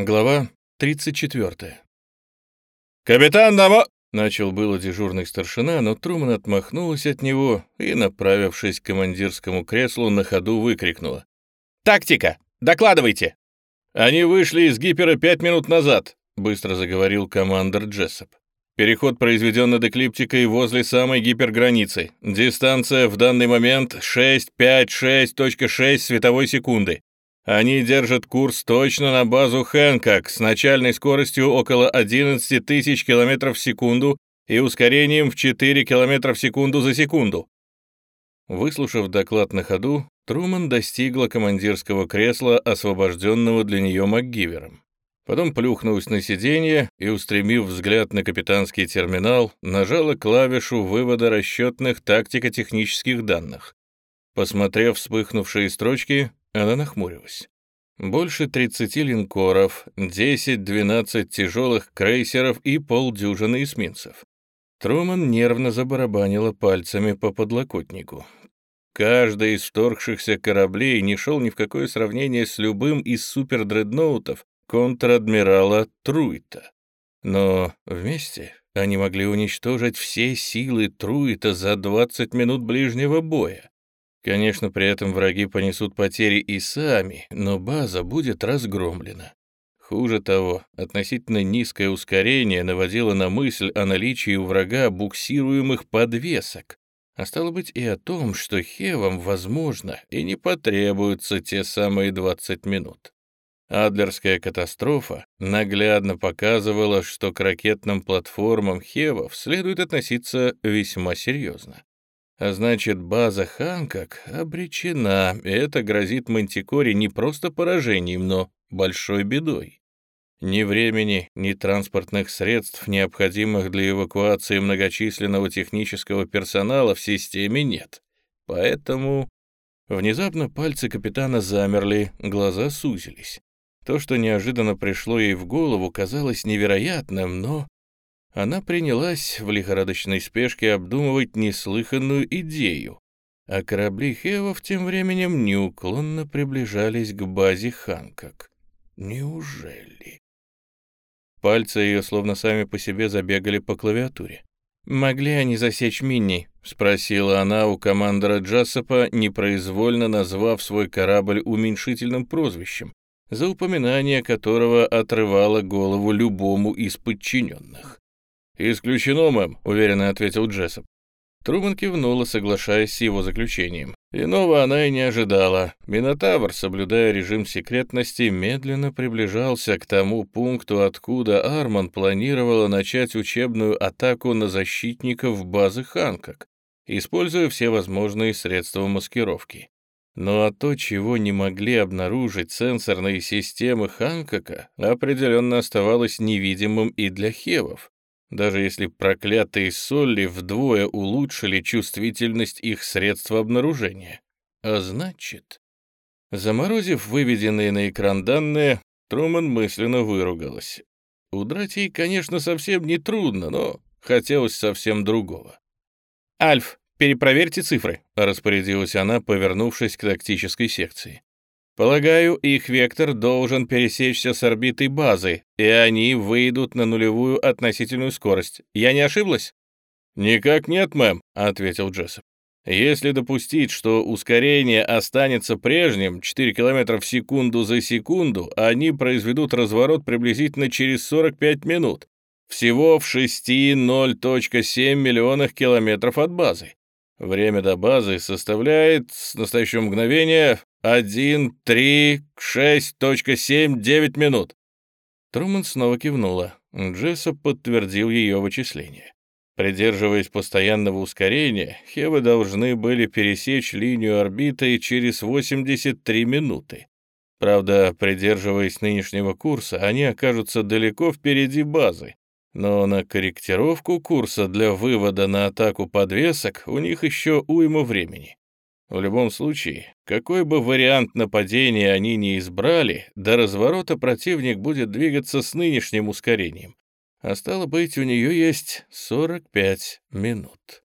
Глава 34. «Капитан Намо...» — начал было дежурный старшина, но Труман отмахнулась от него и, направившись к командирскому креслу, на ходу выкрикнула. «Тактика! Докладывайте!» «Они вышли из гипера пять минут назад», — быстро заговорил командир Джессоп. «Переход произведен над эклиптикой возле самой гиперграницы. Дистанция в данный момент 656.6 световой секунды. Они держат курс точно на базу Хэнкок с начальной скоростью около 11 тысяч километров в секунду и ускорением в 4 километра в секунду за секунду. Выслушав доклад на ходу, Труман достигла командирского кресла, освобожденного для нее МакГивером. Потом плюхнулась на сиденье и, устремив взгляд на капитанский терминал, нажала клавишу вывода расчетных тактико-технических данных. Посмотрев вспыхнувшие строчки, она нахмурилась. Больше 30 линкоров, 10-12 тяжелых крейсеров и полдюжины эсминцев. Труман нервно забарабанила пальцами по подлокотнику. Каждый из вторгшихся кораблей не шел ни в какое сравнение с любым из супердредноутов контр-адмирала Труита. Но вместе они могли уничтожить все силы Труита за 20 минут ближнего боя. Конечно, при этом враги понесут потери и сами, но база будет разгромлена. Хуже того, относительно низкое ускорение наводило на мысль о наличии у врага буксируемых подвесок, а стало быть и о том, что Хевам, возможно, и не потребуются те самые 20 минут. Адлерская катастрофа наглядно показывала, что к ракетным платформам Хевов следует относиться весьма серьезно. А значит, база Ханкок обречена, и это грозит Мантикоре не просто поражением, но большой бедой. Ни времени, ни транспортных средств, необходимых для эвакуации многочисленного технического персонала в системе нет. Поэтому... Внезапно пальцы капитана замерли, глаза сузились. То, что неожиданно пришло ей в голову, казалось невероятным, но она принялась в лихорадочной спешке обдумывать неслыханную идею, а корабли Хевов тем временем неуклонно приближались к базе Ханкок. Неужели? Пальцы ее словно сами по себе забегали по клавиатуре. «Могли они засечь Минни?» — спросила она у командора Джассопа, непроизвольно назвав свой корабль уменьшительным прозвищем, за упоминание которого отрывало голову любому из подчиненных. «Исключено, мэм», — уверенно ответил Джессоп. Труман кивнула, соглашаясь с его заключением. Иного она и не ожидала. Минотавр, соблюдая режим секретности, медленно приближался к тому пункту, откуда Арман планировала начать учебную атаку на защитников базы Ханкок, используя все возможные средства маскировки. Ну а то, чего не могли обнаружить сенсорные системы Ханкока, определенно оставалось невидимым и для Хевов даже если проклятые Солли вдвое улучшили чувствительность их средств обнаружения. А значит... Заморозив выведенные на экран данные, Труман мысленно выругалась. Удрать ей, конечно, совсем не трудно, но хотелось совсем другого. «Альф, перепроверьте цифры», — распорядилась она, повернувшись к тактической секции. Полагаю, их вектор должен пересечься с орбитой базы, и они выйдут на нулевую относительную скорость. Я не ошиблась? «Никак нет, мэм», — ответил Джессоп. «Если допустить, что ускорение останется прежним, 4 км в секунду за секунду, они произведут разворот приблизительно через 45 минут, всего в 6,0.7 миллионах километров от базы. Время до базы составляет с настоящего мгновения 1, 3, 6.7, 9 минут. Труман снова кивнула. Джессоп подтвердил ее вычисление. Придерживаясь постоянного ускорения, Хевы должны были пересечь линию орбиты через 83 минуты. Правда, придерживаясь нынешнего курса, они окажутся далеко впереди базы, но на корректировку курса для вывода на атаку подвесок у них еще уйма времени. В любом случае, какой бы вариант нападения они ни избрали, до разворота противник будет двигаться с нынешним ускорением. А стало быть, у нее есть 45 минут.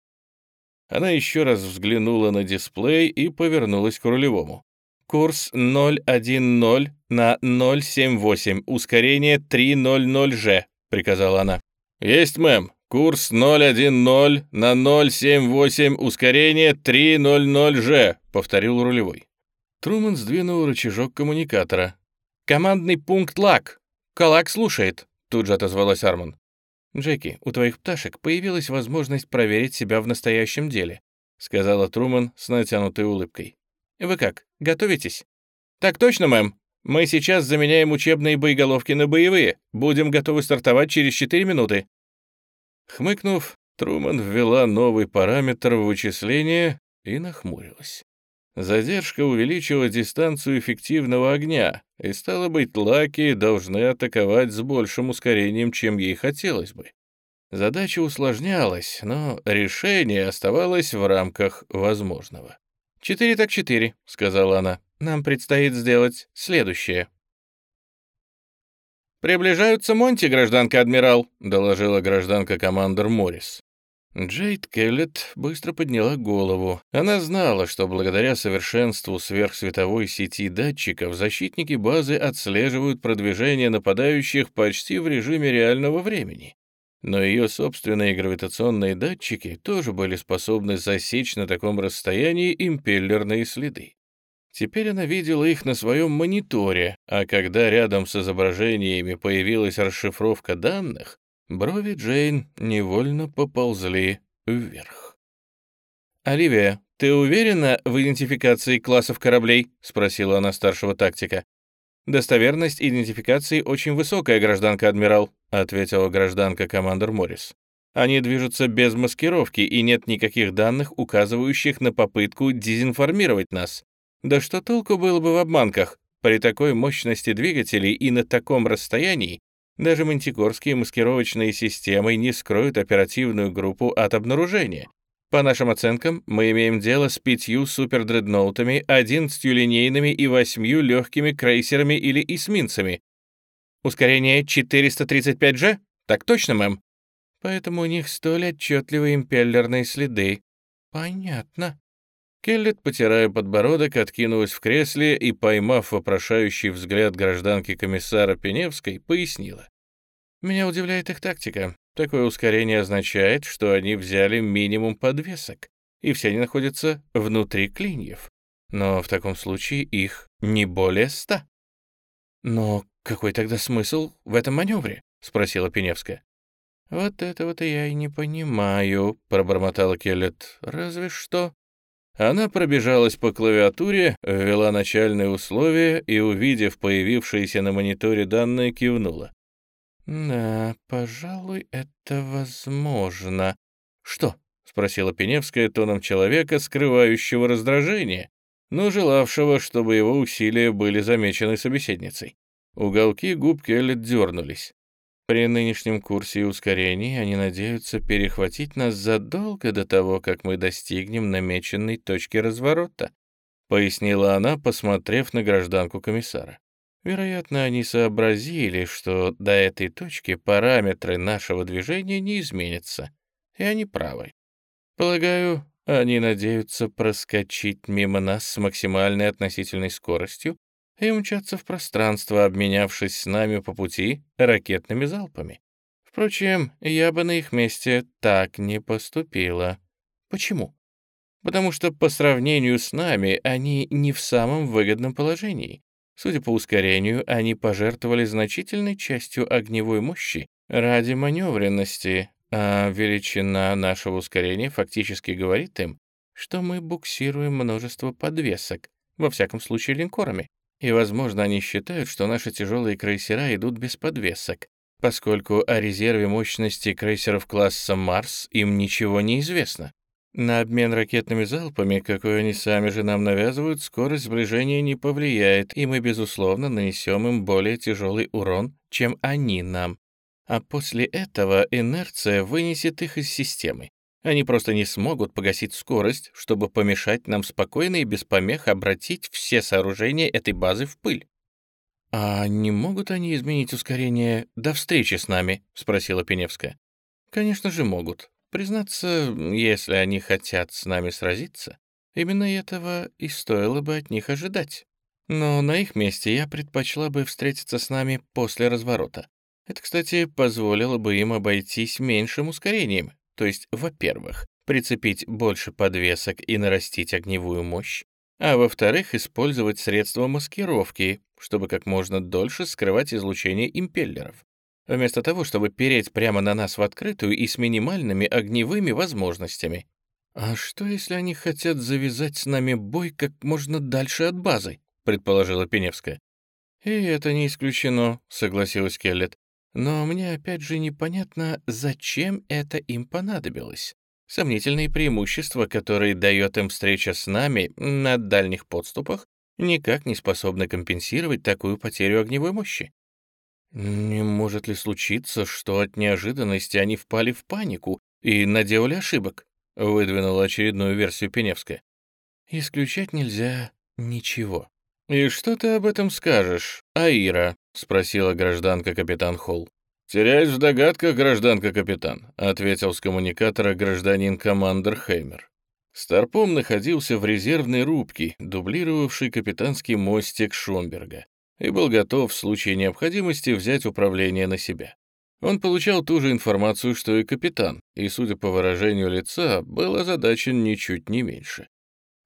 Она еще раз взглянула на дисплей и повернулась к рулевому. Курс 010 на 078, ускорение 300G», — приказала она. «Есть, мэм. Курс 010 на 078, ускорение 300G», — повторил рулевой. Труман сдвинул рычажок коммуникатора. «Командный пункт ЛАК. Калак слушает», — тут же отозвалась Арман. «Джеки, у твоих пташек появилась возможность проверить себя в настоящем деле», сказала Труман с натянутой улыбкой. «Вы как, готовитесь?» «Так точно, мэм. Мы сейчас заменяем учебные боеголовки на боевые. Будем готовы стартовать через 4 минуты». Хмыкнув, Труман ввела новый параметр в вычисление и нахмурилась. Задержка увеличила дистанцию эффективного огня, и, стало быть, лаки должны атаковать с большим ускорением, чем ей хотелось бы. Задача усложнялась, но решение оставалось в рамках возможного. «Четыре так четыре», — сказала она. «Нам предстоит сделать следующее». «Приближаются Монти, гражданка-адмирал», — доложила гражданка-командор Моррис. Джейд Келлет быстро подняла голову. Она знала, что благодаря совершенству сверхсветовой сети датчиков защитники базы отслеживают продвижение нападающих почти в режиме реального времени. Но ее собственные гравитационные датчики тоже были способны засечь на таком расстоянии импеллерные следы. Теперь она видела их на своем мониторе, а когда рядом с изображениями появилась расшифровка данных, Брови Джейн невольно поползли вверх. «Оливия, ты уверена в идентификации классов кораблей?» — спросила она старшего тактика. «Достоверность идентификации очень высокая, гражданка-адмирал», — ответила гражданка-командор Моррис. «Они движутся без маскировки, и нет никаких данных, указывающих на попытку дезинформировать нас. Да что толку было бы в обманках? При такой мощности двигателей и на таком расстоянии даже мантикорские маскировочные системы не скроют оперативную группу от обнаружения. По нашим оценкам, мы имеем дело с пятью супердредноутами, одиннадцатью линейными и восьмью легкими крейсерами или эсминцами. Ускорение 435G? Так точно, мэм. Поэтому у них столь отчетливые импеллерные следы. Понятно. Келлет, потирая подбородок, откинулась в кресле и, поймав вопрошающий взгляд гражданки комиссара Пеневской, пояснила. «Меня удивляет их тактика. Такое ускорение означает, что они взяли минимум подвесок, и все они находятся внутри клиньев. Но в таком случае их не более ста». «Но какой тогда смысл в этом маневре?» — спросила Пеневская. «Вот этого-то я и не понимаю», — пробормотала Келлет. «Разве что...» Она пробежалась по клавиатуре, ввела начальные условия и, увидев появившиеся на мониторе данные, кивнула. «Да, пожалуй, это возможно». «Что?» — спросила Пеневская тоном человека, скрывающего раздражение, но желавшего, чтобы его усилия были замечены собеседницей. Уголки губ Келлет дернулись. При нынешнем курсе и ускорении они надеются перехватить нас задолго до того, как мы достигнем намеченной точки разворота», — пояснила она, посмотрев на гражданку комиссара. «Вероятно, они сообразили, что до этой точки параметры нашего движения не изменятся, и они правы. Полагаю, они надеются проскочить мимо нас с максимальной относительной скоростью и умчаться в пространство, обменявшись с нами по пути ракетными залпами. Впрочем, я бы на их месте так не поступила. Почему? Потому что по сравнению с нами они не в самом выгодном положении. Судя по ускорению, они пожертвовали значительной частью огневой мощи ради маневренности, а величина нашего ускорения фактически говорит им, что мы буксируем множество подвесок, во всяком случае линкорами. И, возможно, они считают, что наши тяжелые крейсера идут без подвесок, поскольку о резерве мощности крейсеров класса «Марс» им ничего не известно. На обмен ракетными залпами, какой они сами же нам навязывают, скорость сближения не повлияет, и мы, безусловно, нанесем им более тяжелый урон, чем они нам. А после этого инерция вынесет их из системы. Они просто не смогут погасить скорость, чтобы помешать нам спокойно и без помех обратить все сооружения этой базы в пыль. «А не могут они изменить ускорение до встречи с нами?» — спросила Пеневская. «Конечно же могут. Признаться, если они хотят с нами сразиться, именно этого и стоило бы от них ожидать. Но на их месте я предпочла бы встретиться с нами после разворота. Это, кстати, позволило бы им обойтись меньшим ускорением. То есть, во-первых, прицепить больше подвесок и нарастить огневую мощь, а во-вторых, использовать средства маскировки, чтобы как можно дольше скрывать излучение импеллеров, вместо того, чтобы переть прямо на нас в открытую и с минимальными огневыми возможностями. «А что, если они хотят завязать с нами бой как можно дальше от базы?» — предположила Пеневская. «И это не исключено», — согласилась Келлет. «Но мне опять же непонятно, зачем это им понадобилось. Сомнительные преимущества, которые дает им встреча с нами на дальних подступах, никак не способны компенсировать такую потерю огневой мощи. Не может ли случиться, что от неожиданности они впали в панику и наделали ошибок? Выдвинула очередную версию Пеневская. Исключать нельзя ничего. «И что ты об этом скажешь, Аира?» — спросила гражданка капитан Холл. «Теряюсь в догадках, гражданка-капитан», — ответил с коммуникатора гражданин командер Хеймер. Старпом находился в резервной рубке, дублировавшей капитанский мостик Шонберга, и был готов в случае необходимости взять управление на себя. Он получал ту же информацию, что и капитан, и, судя по выражению лица, был озадачен ничуть не меньше.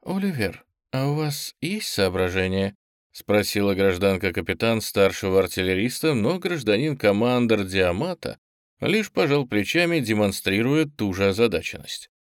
«Оливер, а у вас есть соображения?» — спросила гражданка-капитан старшего артиллериста, но гражданин-командор Диамата лишь пожал плечами, демонстрируя ту же озадаченность.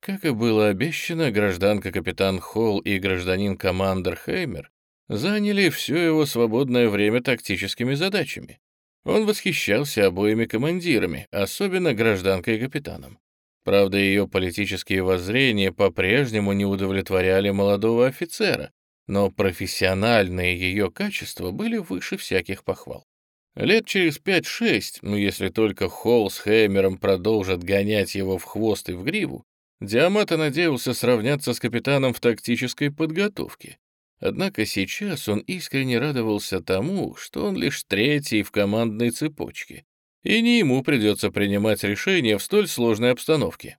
Как и было обещано, гражданка-капитан Холл и гражданин-командор Хеймер заняли все его свободное время тактическими задачами. Он восхищался обоими командирами, особенно гражданкой-капитаном. Правда, ее политические воззрения по-прежнему не удовлетворяли молодого офицера, но профессиональные ее качества были выше всяких похвал. Лет через 5-6, ну если только Холл с Хеймером продолжат гонять его в хвост и в гриву, Диамата надеялся сравняться с капитаном в тактической подготовке. Однако сейчас он искренне радовался тому, что он лишь третий в командной цепочке, и не ему придется принимать решения в столь сложной обстановке.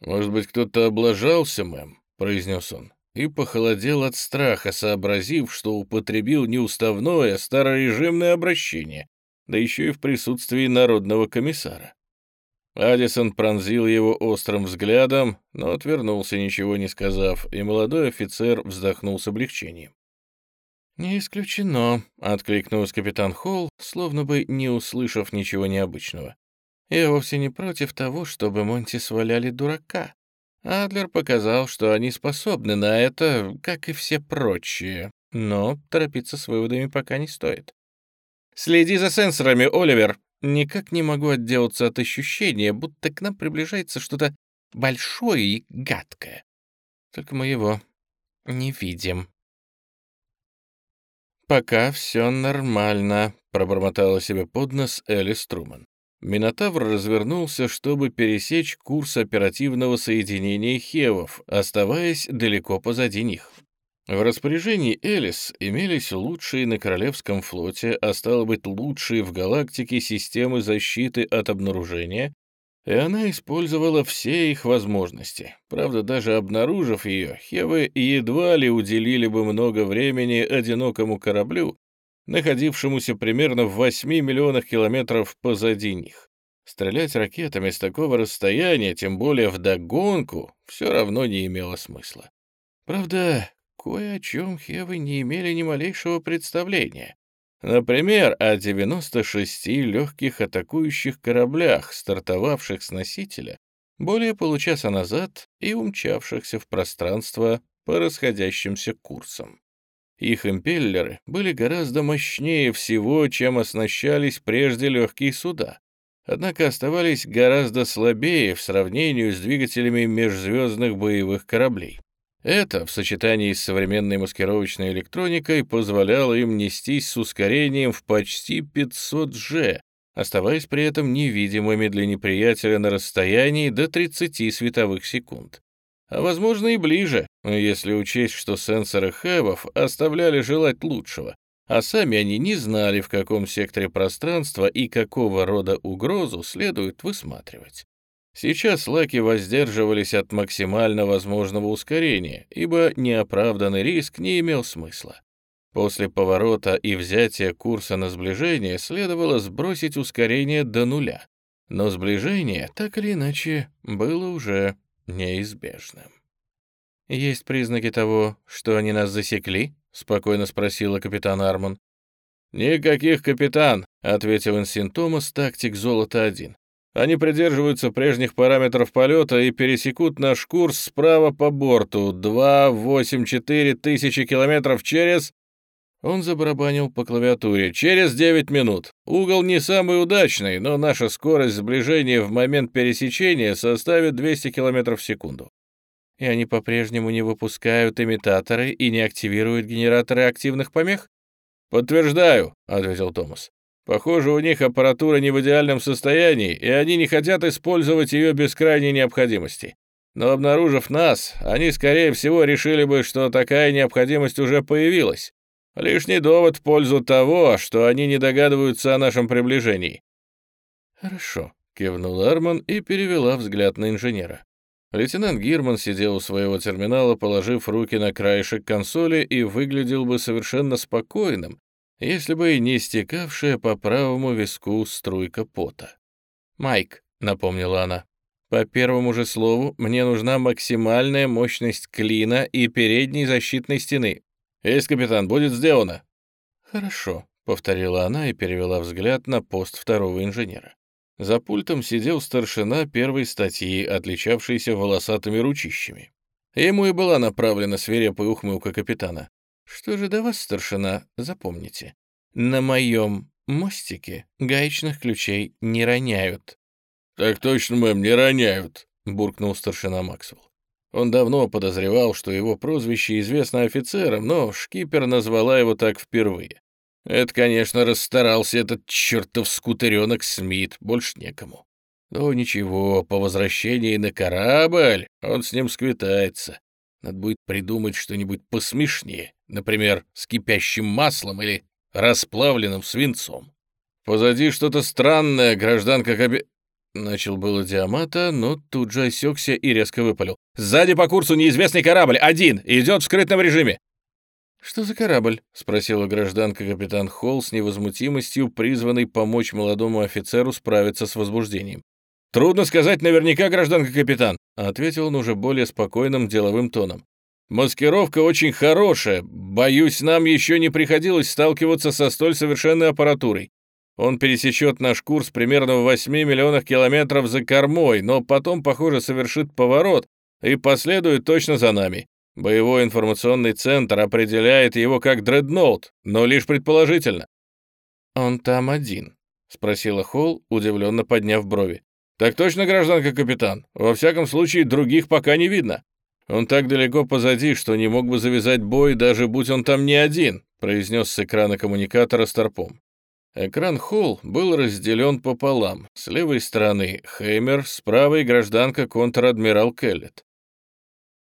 «Может быть, кто-то облажался, мэм?» — произнес он и похолодел от страха, сообразив, что употребил не уставное, а старорежимное обращение, да еще и в присутствии народного комиссара. Адисон пронзил его острым взглядом, но отвернулся, ничего не сказав, и молодой офицер вздохнул с облегчением. «Не исключено», — откликнулся капитан Холл, словно бы не услышав ничего необычного. «Я вовсе не против того, чтобы Монти сваляли дурака. Адлер показал, что они способны на это, как и все прочие, но торопиться с выводами пока не стоит. «Следи за сенсорами, Оливер!» Никак не могу отделаться от ощущения, будто к нам приближается что-то большое и гадкое. Только мы его не видим. «Пока все нормально», — пробормотала себе под нос Элис Труман. Минотавр развернулся, чтобы пересечь курс оперативного соединения Хевов, оставаясь далеко позади них. В распоряжении Элис имелись лучшие на Королевском флоте, а стало быть, лучшие в галактике системы защиты от обнаружения, и она использовала все их возможности. Правда, даже обнаружив ее, Хевы едва ли уделили бы много времени одинокому кораблю, находившемуся примерно в 8 миллионах километров позади них. Стрелять ракетами с такого расстояния, тем более вдогонку, все равно не имело смысла. Правда, кое о чем Хевы не имели ни малейшего представления. Например, о 96 легких атакующих кораблях, стартовавших с носителя более получаса назад и умчавшихся в пространство по расходящимся курсам. Их импеллеры были гораздо мощнее всего, чем оснащались прежде легкие суда, однако оставались гораздо слабее в сравнении с двигателями межзвездных боевых кораблей. Это, в сочетании с современной маскировочной электроникой, позволяло им нестись с ускорением в почти 500 G, оставаясь при этом невидимыми для неприятеля на расстоянии до 30 световых секунд а возможно и ближе, если учесть, что сенсоры хэвов оставляли желать лучшего, а сами они не знали, в каком секторе пространства и какого рода угрозу следует высматривать. Сейчас лаки воздерживались от максимально возможного ускорения, ибо неоправданный риск не имел смысла. После поворота и взятия курса на сближение следовало сбросить ускорение до нуля, но сближение, так или иначе, было уже неизбежным. «Есть признаки того, что они нас засекли?» — спокойно спросила капитан Армон. «Никаких, капитан», — ответил Инсин Томас, тактик «Золото-1». «Они придерживаются прежних параметров полета и пересекут наш курс справа по борту 2-8-4 тысячи километров через...» Он забарабанил по клавиатуре. «Через 9 минут. Угол не самый удачный, но наша скорость сближения в момент пересечения составит 200 километров в секунду и они по-прежнему не выпускают имитаторы и не активируют генераторы активных помех? «Подтверждаю», — ответил Томас. «Похоже, у них аппаратура не в идеальном состоянии, и они не хотят использовать ее без крайней необходимости. Но обнаружив нас, они, скорее всего, решили бы, что такая необходимость уже появилась. Лишний довод в пользу того, что они не догадываются о нашем приближении». «Хорошо», — кивнул Арман и перевела взгляд на инженера. Лейтенант Гирман сидел у своего терминала, положив руки на краешек консоли и выглядел бы совершенно спокойным, если бы и не стекавшая по правому виску струйка пота. «Майк», — напомнила она, — «по первому же слову мне нужна максимальная мощность клина и передней защитной стены». «Есть, капитан, будет сделано». «Хорошо», — повторила она и перевела взгляд на пост второго инженера. За пультом сидел старшина первой статьи, отличавшийся волосатыми ручищами. Ему и была направлена свирепая ухмылка капитана. «Что же до вас, старшина, запомните, на моем мостике гаечных ключей не роняют». «Так точно, мэм, не роняют», — буркнул старшина Максвелл. Он давно подозревал, что его прозвище известно офицерам, но шкипер назвала его так впервые. Это, конечно, расстарался этот чертов скутеренок Смит, больше некому. Но ничего, по возвращении на корабль он с ним сквитается. Надо будет придумать что-нибудь посмешнее, например, с кипящим маслом или расплавленным свинцом. Позади что-то странное, гражданка Каби... Начал было Диамата, но тут же осекся и резко выпалил. «Сзади по курсу неизвестный корабль, один, идет в скрытном режиме. «Что за корабль?» — спросила гражданка капитан Холл с невозмутимостью, призванной помочь молодому офицеру справиться с возбуждением. «Трудно сказать наверняка, гражданка капитан», — ответил он уже более спокойным деловым тоном. «Маскировка очень хорошая. Боюсь, нам еще не приходилось сталкиваться со столь совершенной аппаратурой. Он пересечет наш курс примерно в 8 миллионах километров за кормой, но потом, похоже, совершит поворот и последует точно за нами. Боевой информационный центр определяет его как дредноут, но лишь предположительно. «Он там один?» — спросила Холл, удивленно подняв брови. «Так точно, гражданка капитан. Во всяком случае, других пока не видно. Он так далеко позади, что не мог бы завязать бой, даже будь он там не один», — произнес с экрана коммуникатора Старпом. Экран Холл был разделен пополам. С левой стороны — Хеймер, с правой — гражданка контр-адмирал Келлет.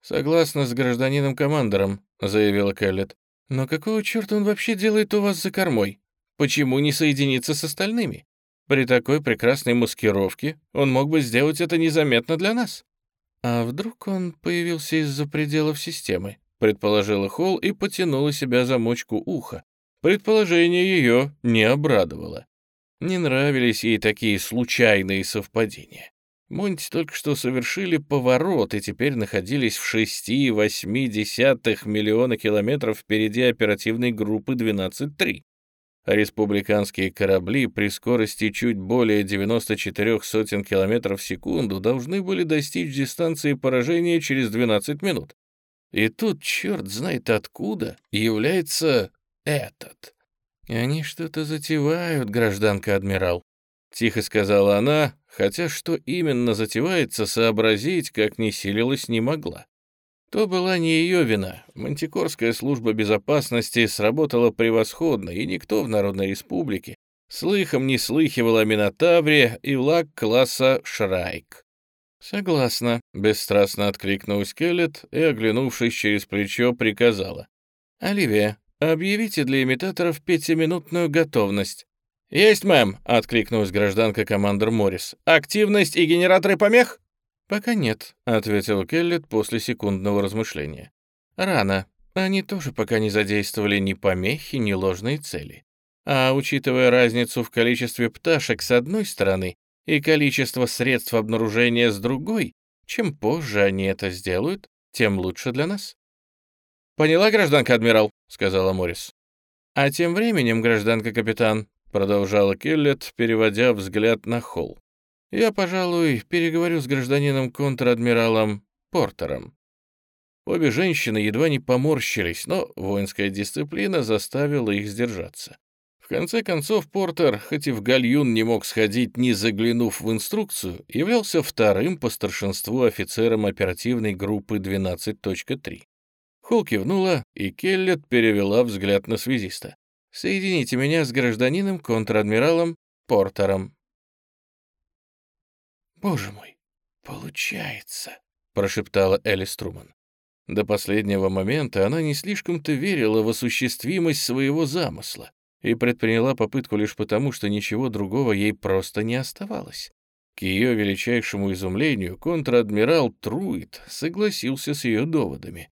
«Согласна с гражданином-командором», — заявила Келлет. «Но какого черта он вообще делает у вас за кормой? Почему не соединиться с остальными? При такой прекрасной маскировке он мог бы сделать это незаметно для нас». «А вдруг он появился из-за пределов системы?» — предположила Холл и потянула себя замочку уха. Предположение ее не обрадовало. Не нравились ей такие случайные совпадения. Монти только что совершили поворот и теперь находились в 6,8 миллиона километров впереди оперативной группы 12-3. А республиканские корабли при скорости чуть более 94 сотен километров в секунду должны были достичь дистанции поражения через 12 минут. И тут, черт знает откуда, является этот. Они что-то затевают, гражданка-адмирал. Тихо сказала она, хотя что именно затевается, сообразить, как не силилась, не могла. То была не ее вина. Мантикорская служба безопасности сработала превосходно, и никто в Народной Республике слыхом не слыхивал о Минотавре и лак класса Шрайк. «Согласна», — бесстрастно откликнулась Келлет и, оглянувшись через плечо, приказала. «Оливия, объявите для имитаторов пятиминутную готовность». «Есть, мэм», — откликнулась гражданка командор Моррис. «Активность и генераторы помех?» «Пока нет», — ответил Келлет после секундного размышления. «Рано. Они тоже пока не задействовали ни помехи, ни ложные цели. А учитывая разницу в количестве пташек с одной стороны и количество средств обнаружения с другой, чем позже они это сделают, тем лучше для нас. «Поняла, гражданка адмирал», — сказала Моррис. «А тем временем, гражданка-капитан», — продолжала Келлет, переводя взгляд на холл, «я, пожалуй, переговорю с гражданином контр-адмиралом Портером. Обе женщины едва не поморщились, но воинская дисциплина заставила их сдержаться. В конце концов, Портер, хоть и в гальюн не мог сходить, не заглянув в инструкцию, являлся вторым по старшинству офицером оперативной группы 12.3. Холл кивнула, и Келлет перевела взгляд на связиста. «Соедините меня с гражданином контр-адмиралом Портером». «Боже мой, получается», — прошептала Элис Труман. До последнего момента она не слишком-то верила в осуществимость своего замысла и предприняла попытку лишь потому, что ничего другого ей просто не оставалось. К ее величайшему изумлению контр-адмирал Труит согласился с ее доводами.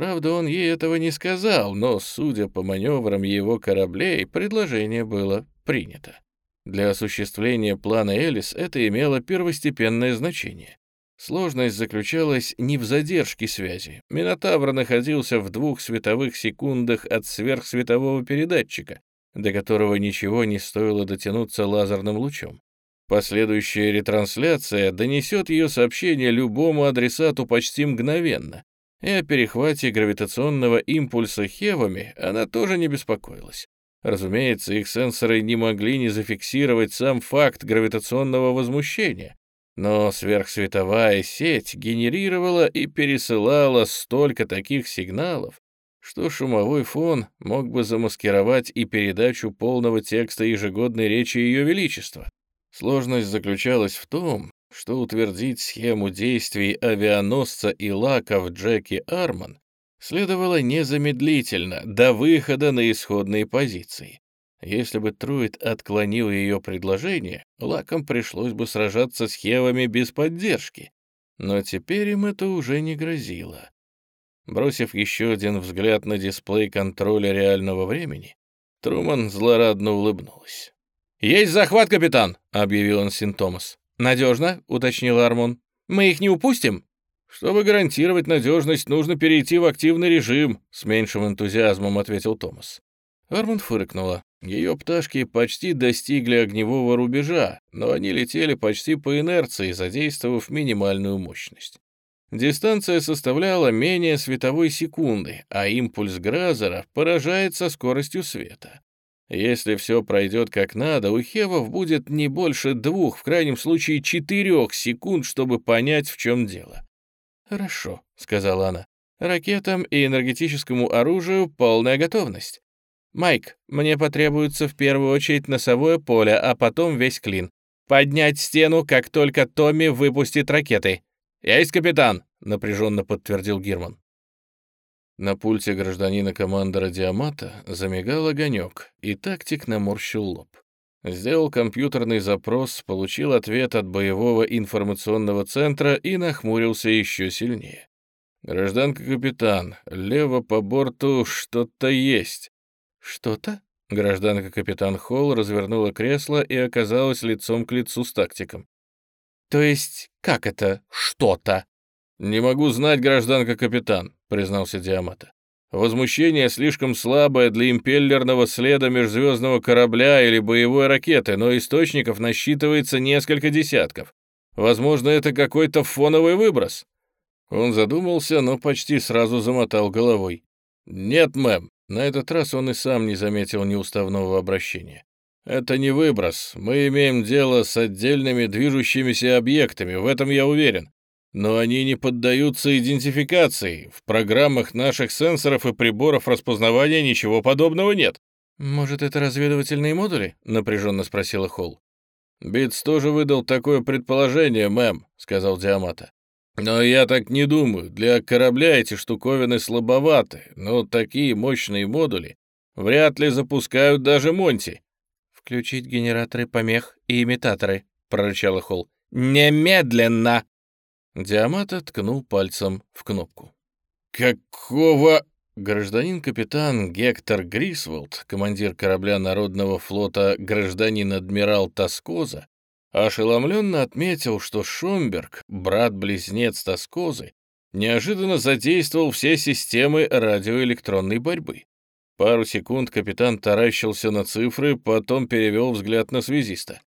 Правда, он ей этого не сказал, но, судя по маневрам его кораблей, предложение было принято. Для осуществления плана Элис это имело первостепенное значение. Сложность заключалась не в задержке связи. Минотавр находился в двух световых секундах от сверхсветового передатчика, до которого ничего не стоило дотянуться лазерным лучом. Последующая ретрансляция донесет ее сообщение любому адресату почти мгновенно, и о перехвате гравитационного импульса хевами она тоже не беспокоилась. Разумеется, их сенсоры не могли не зафиксировать сам факт гравитационного возмущения, но сверхсветовая сеть генерировала и пересылала столько таких сигналов, что шумовой фон мог бы замаскировать и передачу полного текста ежегодной речи Ее Величества. Сложность заключалась в том, что утвердить схему действий авианосца и лаков Джеки Арман следовало незамедлительно, до выхода на исходные позиции. Если бы Труид отклонил ее предложение, лакам пришлось бы сражаться с Хевами без поддержки. Но теперь им это уже не грозило. Бросив еще один взгляд на дисплей контроля реального времени, Труман злорадно улыбнулась. «Есть захват, капитан!» — объявил он Синтомас. «Надежно?» — уточнил Армон. «Мы их не упустим?» «Чтобы гарантировать надежность, нужно перейти в активный режим», — с меньшим энтузиазмом ответил Томас. Армон фыркнула. Ее пташки почти достигли огневого рубежа, но они летели почти по инерции, задействовав минимальную мощность. Дистанция составляла менее световой секунды, а импульс Гразера поражает со скоростью света. Если все пройдет как надо, у Хевов будет не больше двух, в крайнем случае четырех секунд, чтобы понять, в чем дело. «Хорошо», — сказала она. «Ракетам и энергетическому оружию полная готовность. «Майк, мне потребуется в первую очередь носовое поле, а потом весь клин. Поднять стену, как только Томми выпустит ракеты». «Есть, капитан!» — напряженно подтвердил Герман. На пульте гражданина-командора Диамата замигал огонек, и тактик наморщил лоб. Сделал компьютерный запрос, получил ответ от боевого информационного центра и нахмурился еще сильнее. «Гражданка-капитан, лево по борту что-то есть. «Что-то?» Гражданка капитан Холл развернула кресло и оказалась лицом к лицу с тактиком. «То есть, как это «что-то»?» «Не могу знать, гражданка капитан», — признался Диамата. «Возмущение слишком слабое для импеллерного следа межзвездного корабля или боевой ракеты, но источников насчитывается несколько десятков. Возможно, это какой-то фоновый выброс». Он задумался, но почти сразу замотал головой. «Нет, мэм, на этот раз он и сам не заметил неуставного обращения. «Это не выброс. Мы имеем дело с отдельными движущимися объектами, в этом я уверен. Но они не поддаются идентификации. В программах наших сенсоров и приборов распознавания ничего подобного нет». «Может, это разведывательные модули?» — напряженно спросила Холл. «Битс тоже выдал такое предположение, мэм», — сказал Диамата. Но я так не думаю. Для корабля эти штуковины слабоваты, но такие мощные модули вряд ли запускают даже Монти. «Включить генераторы помех и имитаторы», — прорычал Холл. «Немедленно!» Диамат ткнул пальцем в кнопку. «Какого...» Гражданин-капитан Гектор Грисволд, командир корабля Народного флота гражданин-адмирал Тоскоза, ошеломленно отметил, что Шомберг, брат-близнец Тоскозы, неожиданно задействовал все системы радиоэлектронной борьбы. Пару секунд капитан таращился на цифры, потом перевел взгляд на связиста.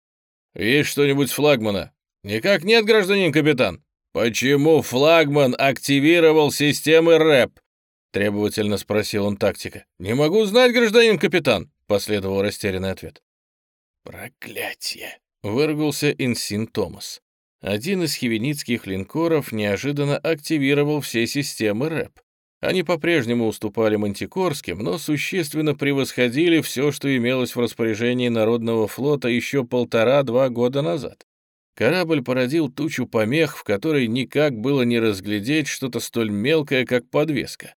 «Есть что-нибудь с флагмана?» «Никак нет, гражданин капитан». «Почему флагман активировал системы РЭП?» Требовательно спросил он тактика. «Не могу знать, гражданин капитан», — последовал растерянный ответ. «Проклятие!» — выругался Инсин Томас. Один из хивеницких линкоров неожиданно активировал все системы РЭП. Они по-прежнему уступали мантикорским, но существенно превосходили все, что имелось в распоряжении Народного флота еще полтора-два года назад. Корабль породил тучу помех, в которой никак было не разглядеть что-то столь мелкое, как подвеска.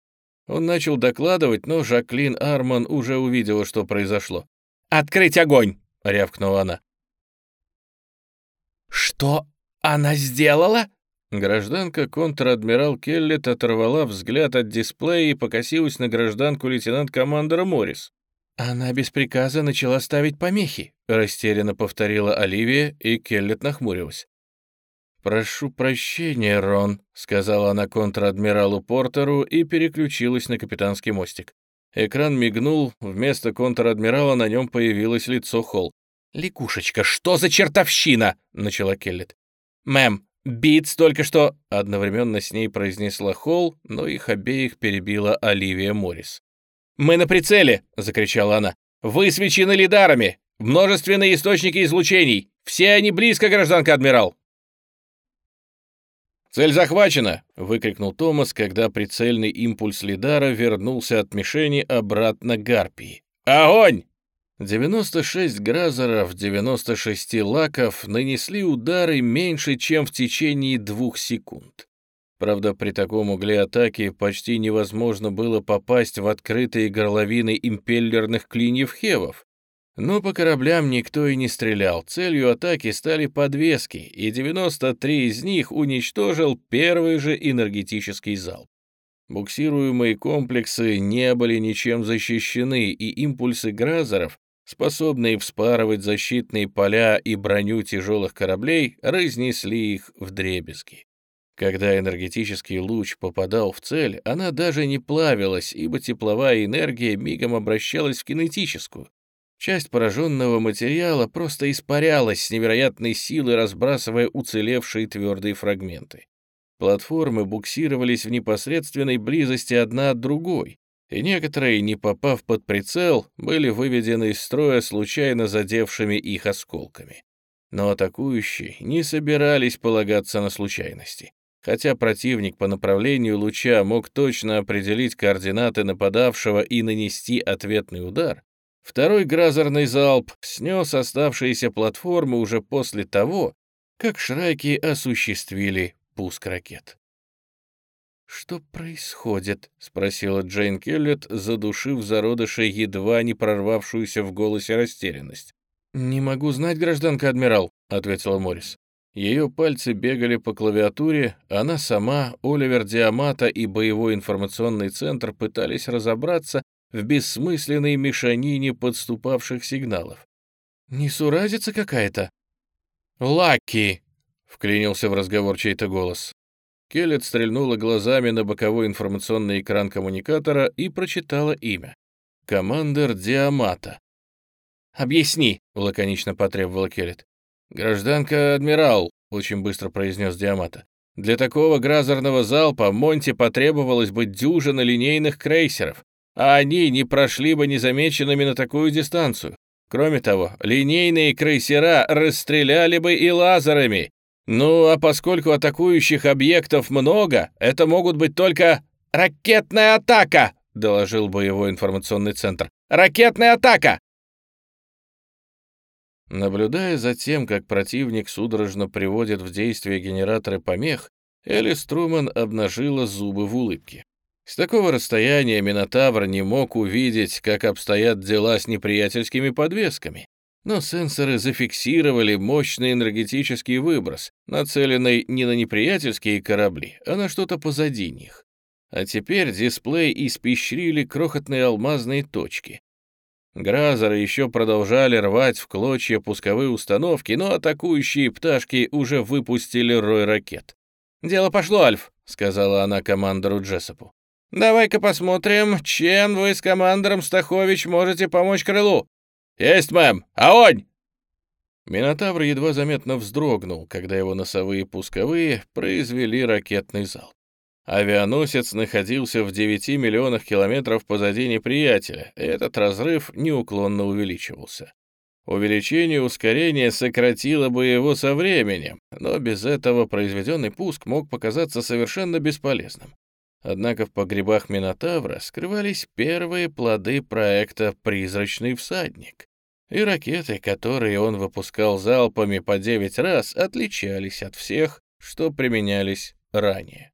Он начал докладывать, но Жаклин Арман уже увидела, что произошло. «Открыть огонь!» — рявкнула она. «Что она сделала?» Гражданка контр-адмирал Келлет оторвала взгляд от дисплея и покосилась на гражданку лейтенант-командора Моррис. «Она без приказа начала ставить помехи», — растерянно повторила Оливия, и Келлет нахмурилась. «Прошу прощения, Рон», — сказала она контр-адмиралу Портеру и переключилась на капитанский мостик. Экран мигнул, вместо контр-адмирала на нем появилось лицо Холл. «Ликушечка, что за чертовщина?» — начала Келлет. «Мэм, Битс только что...» — одновременно с ней произнесла Холл, но их обеих перебила Оливия Моррис. «Мы на прицеле!» — закричала она. «Высвечены лидарами! Множественные источники излучений! Все они близко, гражданка адмирал!» «Цель захвачена!» — выкрикнул Томас, когда прицельный импульс Лидара вернулся от мишени обратно Гарпии. «Огонь!» 96 гразеров, 96 лаков нанесли удары меньше, чем в течение двух секунд. Правда, при таком угле атаки почти невозможно было попасть в открытые горловины импеллерных клиньев хевов, но по кораблям никто и не стрелял. Целью атаки стали подвески, и 93 из них уничтожил первый же энергетический залп. Буксируемые комплексы не были ничем защищены, и импульсы гразеров, способные вспарывать защитные поля и броню тяжелых кораблей, разнесли их в дребезги. Когда энергетический луч попадал в цель, она даже не плавилась, ибо тепловая энергия мигом обращалась в кинетическую. Часть пораженного материала просто испарялась с невероятной силой, разбрасывая уцелевшие твердые фрагменты. Платформы буксировались в непосредственной близости одна от другой, и некоторые, не попав под прицел, были выведены из строя случайно задевшими их осколками. Но атакующие не собирались полагаться на случайности. Хотя противник по направлению луча мог точно определить координаты нападавшего и нанести ответный удар, Второй гразерный залп снес оставшиеся платформы уже после того, как шрайки осуществили пуск ракет. «Что происходит?» — спросила Джейн Келлет, задушив зародышей едва не прорвавшуюся в голосе растерянность. «Не могу знать, гражданка адмирал», — ответила Моррис. Ее пальцы бегали по клавиатуре, она сама, Оливер Диамата и боевой информационный центр пытались разобраться, в бессмысленной мешанине подступавших сигналов. «Несуразица какая-то?» «Лаки!» — вклинился в разговор чей-то голос. Келлет стрельнула глазами на боковой информационный экран коммуникатора и прочитала имя. «Командер Диамата». «Объясни», — лаконично потребовала Келлет. «Гражданка-адмирал», — очень быстро произнес Диамата. «Для такого гразерного залпа Монти потребовалось бы дюжина линейных крейсеров а они не прошли бы незамеченными на такую дистанцию. Кроме того, линейные крейсера расстреляли бы и лазерами. Ну, а поскольку атакующих объектов много, это могут быть только «Ракетная атака!» — доложил боевой информационный центр. «Ракетная атака!» Наблюдая за тем, как противник судорожно приводит в действие генераторы помех, Элис Труман обнажила зубы в улыбке. С такого расстояния Минотавр не мог увидеть, как обстоят дела с неприятельскими подвесками, но сенсоры зафиксировали мощный энергетический выброс, нацеленный не на неприятельские корабли, а на что-то позади них. а теперь дисплей испещрили крохотные алмазные точки. Гразеры еще продолжали рвать в клочья пусковые установки, но атакующие пташки уже выпустили рой ракет. «Дело пошло, Альф», — сказала она командору Джессопу. «Давай-ка посмотрим, чем вы с командором Стахович можете помочь крылу». «Есть, мэм! Огонь!» Минотавр едва заметно вздрогнул, когда его носовые пусковые произвели ракетный залп. Авианосец находился в 9 миллионах километров позади неприятеля, и этот разрыв неуклонно увеличивался. Увеличение ускорения сократило бы его со временем, но без этого произведенный пуск мог показаться совершенно бесполезным. Однако в погребах Минотавра скрывались первые плоды проекта «Призрачный всадник», и ракеты, которые он выпускал залпами по 9 раз, отличались от всех, что применялись ранее.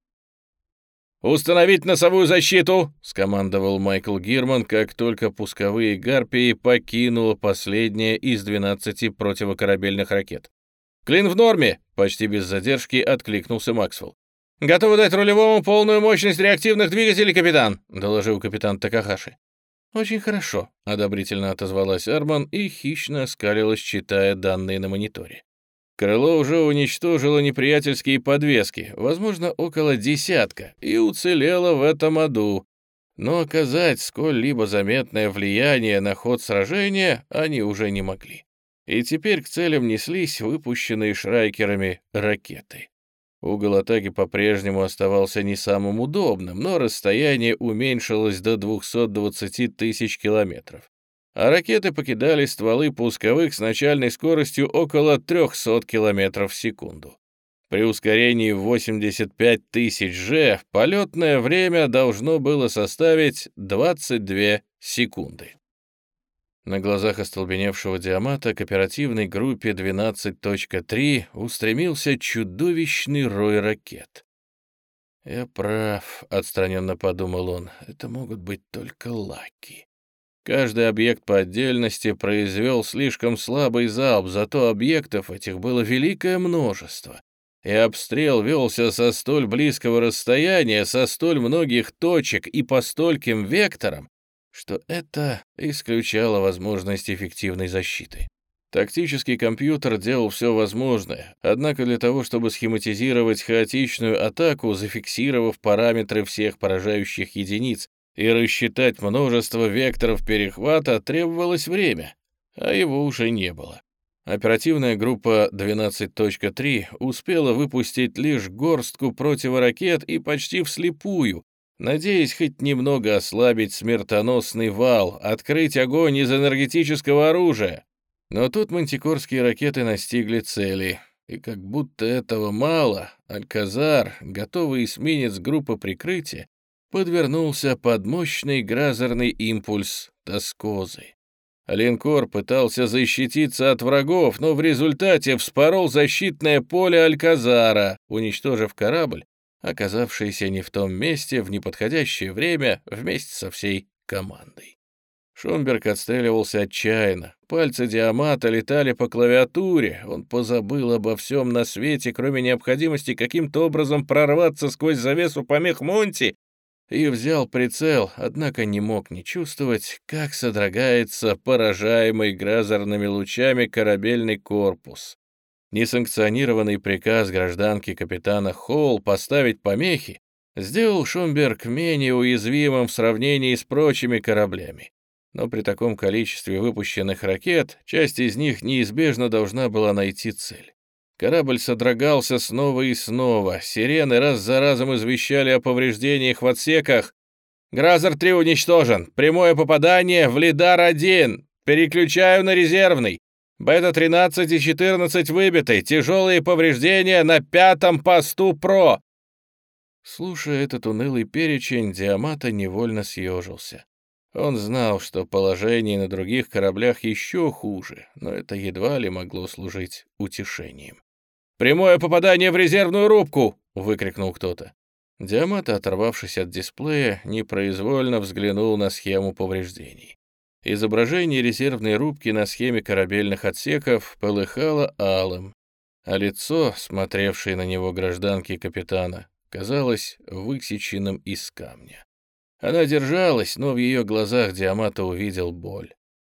«Установить носовую защиту!» — скомандовал Майкл Гирман, как только пусковые гарпии покинула последняя из 12 противокорабельных ракет. «Клин в норме!» — почти без задержки откликнулся Максвелл. «Готовы дать рулевому полную мощность реактивных двигателей, капитан!» — доложил капитан Такахаши. «Очень хорошо», — одобрительно отозвалась Арман и хищно оскалилась, читая данные на мониторе. Крыло уже уничтожило неприятельские подвески, возможно, около десятка, и уцелело в этом аду. Но оказать сколь-либо заметное влияние на ход сражения они уже не могли. И теперь к целям неслись выпущенные шрайкерами ракеты. Угол атаки по-прежнему оставался не самым удобным, но расстояние уменьшилось до 220 тысяч километров а ракеты покидали стволы пусковых с начальной скоростью около 300 км в секунду. При ускорении в 85 тысяч G полетное время должно было составить 22 секунды. На глазах остолбеневшего Диамата к оперативной группе 12.3 устремился чудовищный рой ракет. «Я прав», — отстраненно подумал он, — «это могут быть только лаки». Каждый объект по отдельности произвел слишком слабый залп, зато объектов этих было великое множество. И обстрел велся со столь близкого расстояния, со столь многих точек и по стольким векторам, что это исключало возможность эффективной защиты. Тактический компьютер делал все возможное, однако для того, чтобы схематизировать хаотичную атаку, зафиксировав параметры всех поражающих единиц, и рассчитать множество векторов перехвата требовалось время, а его уже не было. Оперативная группа 12.3 успела выпустить лишь горстку противоракет и почти вслепую, надеясь хоть немного ослабить смертоносный вал, открыть огонь из энергетического оружия. Но тут мантикорские ракеты настигли цели, и как будто этого мало, Альказар, готовый эсминец группы прикрытия, подвернулся под мощный гразерный импульс тоскозы. Линкор пытался защититься от врагов, но в результате вспорол защитное поле Альказара, уничтожив корабль, оказавшийся не в том месте в неподходящее время вместе со всей командой. Шумберг отстреливался отчаянно. Пальцы Диамата летали по клавиатуре. Он позабыл обо всем на свете, кроме необходимости каким-то образом прорваться сквозь завесу помех Монти и взял прицел, однако не мог не чувствовать, как содрогается поражаемый гразерными лучами корабельный корпус. Несанкционированный приказ гражданки капитана Холл поставить помехи сделал Шумберг менее уязвимым в сравнении с прочими кораблями. Но при таком количестве выпущенных ракет часть из них неизбежно должна была найти цель. Корабль содрогался снова и снова. Сирены раз за разом извещали о повреждениях в отсеках. «Гразер-3 уничтожен. Прямое попадание в Лидар-1. Переключаю на резервный. Бета-13 и 14 выбиты. Тяжелые повреждения на пятом посту ПРО». Слушая этот унылый перечень, Диамата невольно съежился. Он знал, что положение на других кораблях еще хуже, но это едва ли могло служить утешением. «Прямое попадание в резервную рубку!» — выкрикнул кто-то. Диамата, оторвавшись от дисплея, непроизвольно взглянул на схему повреждений. Изображение резервной рубки на схеме корабельных отсеков полыхало алым, а лицо, смотревшее на него гражданки капитана, казалось высеченным из камня. Она держалась, но в ее глазах Диамата увидел боль.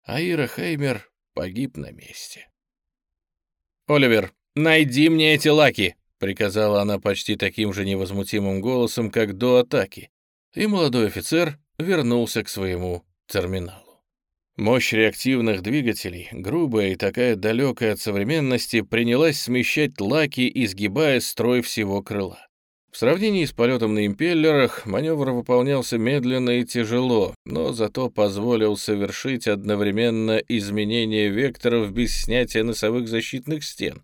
А Ира Хеймер погиб на месте. «Оливер, найди мне эти лаки!» — приказала она почти таким же невозмутимым голосом, как до атаки. И молодой офицер вернулся к своему терминалу. Мощь реактивных двигателей, грубая и такая далекая от современности, принялась смещать лаки, изгибая строй всего крыла. В сравнении с полетом на импеллерах маневр выполнялся медленно и тяжело, но зато позволил совершить одновременно изменение векторов без снятия носовых защитных стен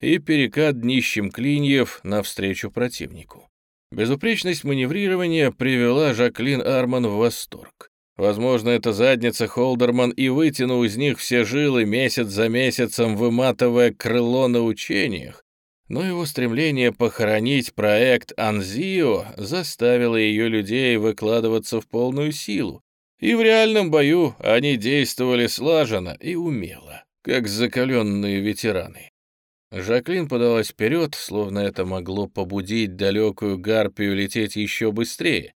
и перекат днищем клиньев навстречу противнику. Безупречность маневрирования привела Жаклин Арман в восторг. Возможно, эта задница Холдерман и вытянул из них все жилы месяц за месяцем, выматывая крыло на учениях, но его стремление похоронить проект Анзио заставило ее людей выкладываться в полную силу, и в реальном бою они действовали слаженно и умело, как закаленные ветераны. Жаклин подалась вперед, словно это могло побудить далекую гарпию лететь еще быстрее,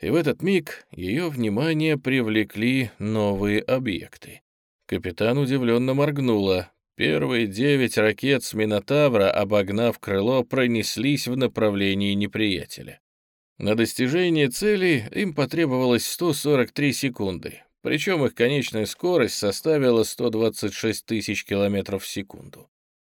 и в этот миг ее внимание привлекли новые объекты. Капитан удивленно моргнула, Первые девять ракет с Минотавра, обогнав крыло, пронеслись в направлении неприятеля. На достижение цели им потребовалось 143 секунды, причем их конечная скорость составила 126 тысяч километров в секунду.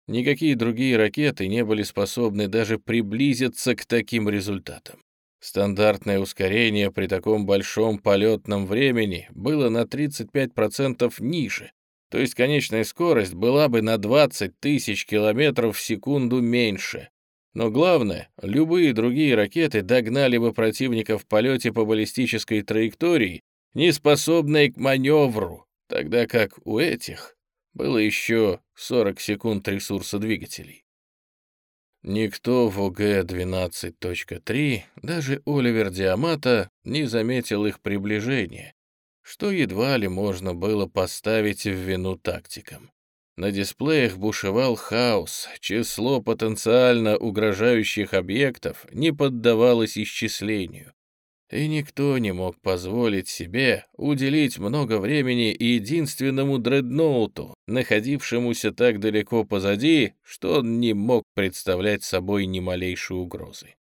Никакие другие ракеты не были способны даже приблизиться к таким результатам. Стандартное ускорение при таком большом полетном времени было на 35% ниже, то есть конечная скорость была бы на 20 тысяч километров в секунду меньше. Но главное, любые другие ракеты догнали бы противника в полете по баллистической траектории, не способной к маневру, тогда как у этих было еще 40 секунд ресурса двигателей. Никто в ОГ-12.3, даже Оливер Диамата, не заметил их приближения, что едва ли можно было поставить в вину тактикам. На дисплеях бушевал хаос, число потенциально угрожающих объектов не поддавалось исчислению, и никто не мог позволить себе уделить много времени единственному дредноуту, находившемуся так далеко позади, что он не мог представлять собой ни малейшей угрозы.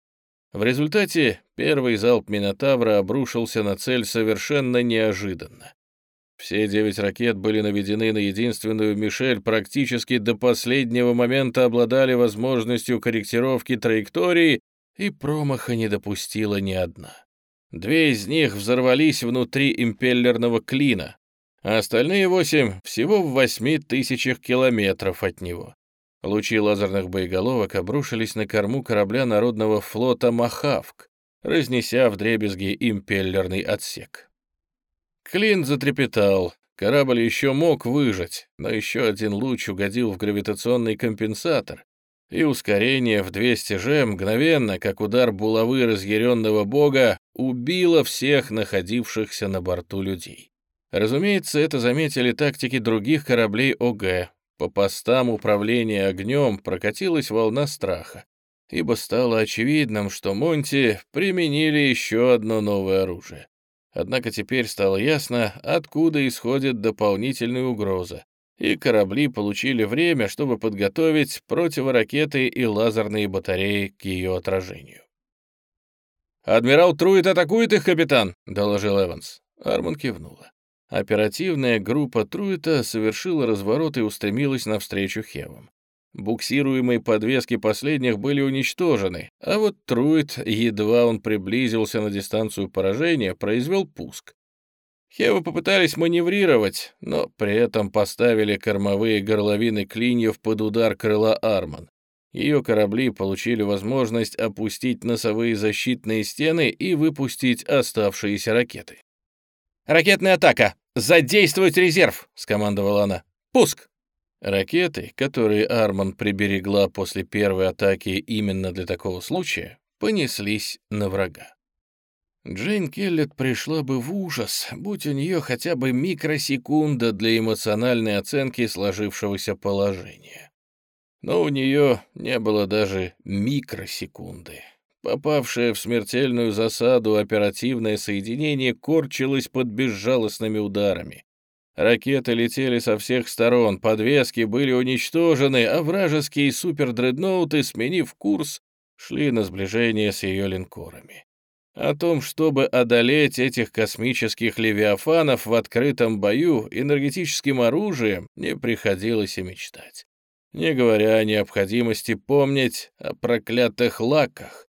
В результате первый залп Минотавра обрушился на цель совершенно неожиданно. Все девять ракет были наведены на единственную мишель, практически до последнего момента обладали возможностью корректировки траектории, и промаха не допустила ни одна. Две из них взорвались внутри импеллерного клина, а остальные восемь — всего в восьми тысячах километров от него. Лучи лазерных боеголовок обрушились на корму корабля народного флота «Махавк», разнеся вдребезги импеллерный отсек. Клин затрепетал. Корабль еще мог выжить, но еще один луч угодил в гравитационный компенсатор, и ускорение в 200 же мгновенно, как удар булавы разъяренного бога, убило всех находившихся на борту людей. Разумеется, это заметили тактики других кораблей ОГ, по постам управления огнем прокатилась волна страха, ибо стало очевидным, что Монти применили еще одно новое оружие. Однако теперь стало ясно, откуда исходит дополнительная угроза, и корабли получили время, чтобы подготовить противоракеты и лазерные батареи к ее отражению. «Адмирал Труит атакует их, капитан!» — доложил Эванс. Арман кивнула. Оперативная группа Труита совершила разворот и устремилась навстречу Хевам. Буксируемые подвески последних были уничтожены, а вот Труит, едва он приблизился на дистанцию поражения, произвел пуск. Хевы попытались маневрировать, но при этом поставили кормовые горловины клиньев под удар крыла Арман. Ее корабли получили возможность опустить носовые защитные стены и выпустить оставшиеся ракеты. «Ракетная атака! Задействовать резерв!» — скомандовала она. «Пуск!» Ракеты, которые Арман приберегла после первой атаки именно для такого случая, понеслись на врага. Джейн Келлет пришла бы в ужас, будь у нее хотя бы микросекунда для эмоциональной оценки сложившегося положения. Но у нее не было даже микросекунды. Попавшее в смертельную засаду оперативное соединение корчилось под безжалостными ударами. Ракеты летели со всех сторон, подвески были уничтожены, а вражеские супердредноуты, сменив курс, шли на сближение с ее линкорами. О том, чтобы одолеть этих космических левиафанов в открытом бою энергетическим оружием, не приходилось и мечтать. Не говоря о необходимости помнить о проклятых лаках.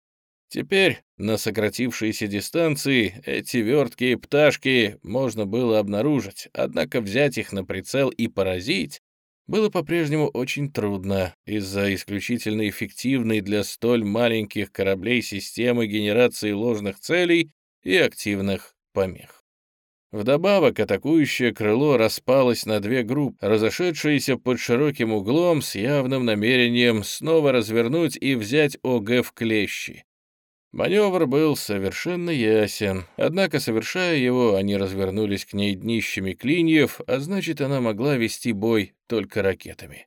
Теперь на сократившейся дистанции эти верткие пташки можно было обнаружить, однако взять их на прицел и поразить было по-прежнему очень трудно из-за исключительно эффективной для столь маленьких кораблей системы генерации ложных целей и активных помех. Вдобавок атакующее крыло распалось на две группы, разошедшиеся под широким углом с явным намерением снова развернуть и взять ОГ в клещи. Маневр был совершенно ясен, однако, совершая его, они развернулись к ней днищами клиньев, а значит, она могла вести бой только ракетами.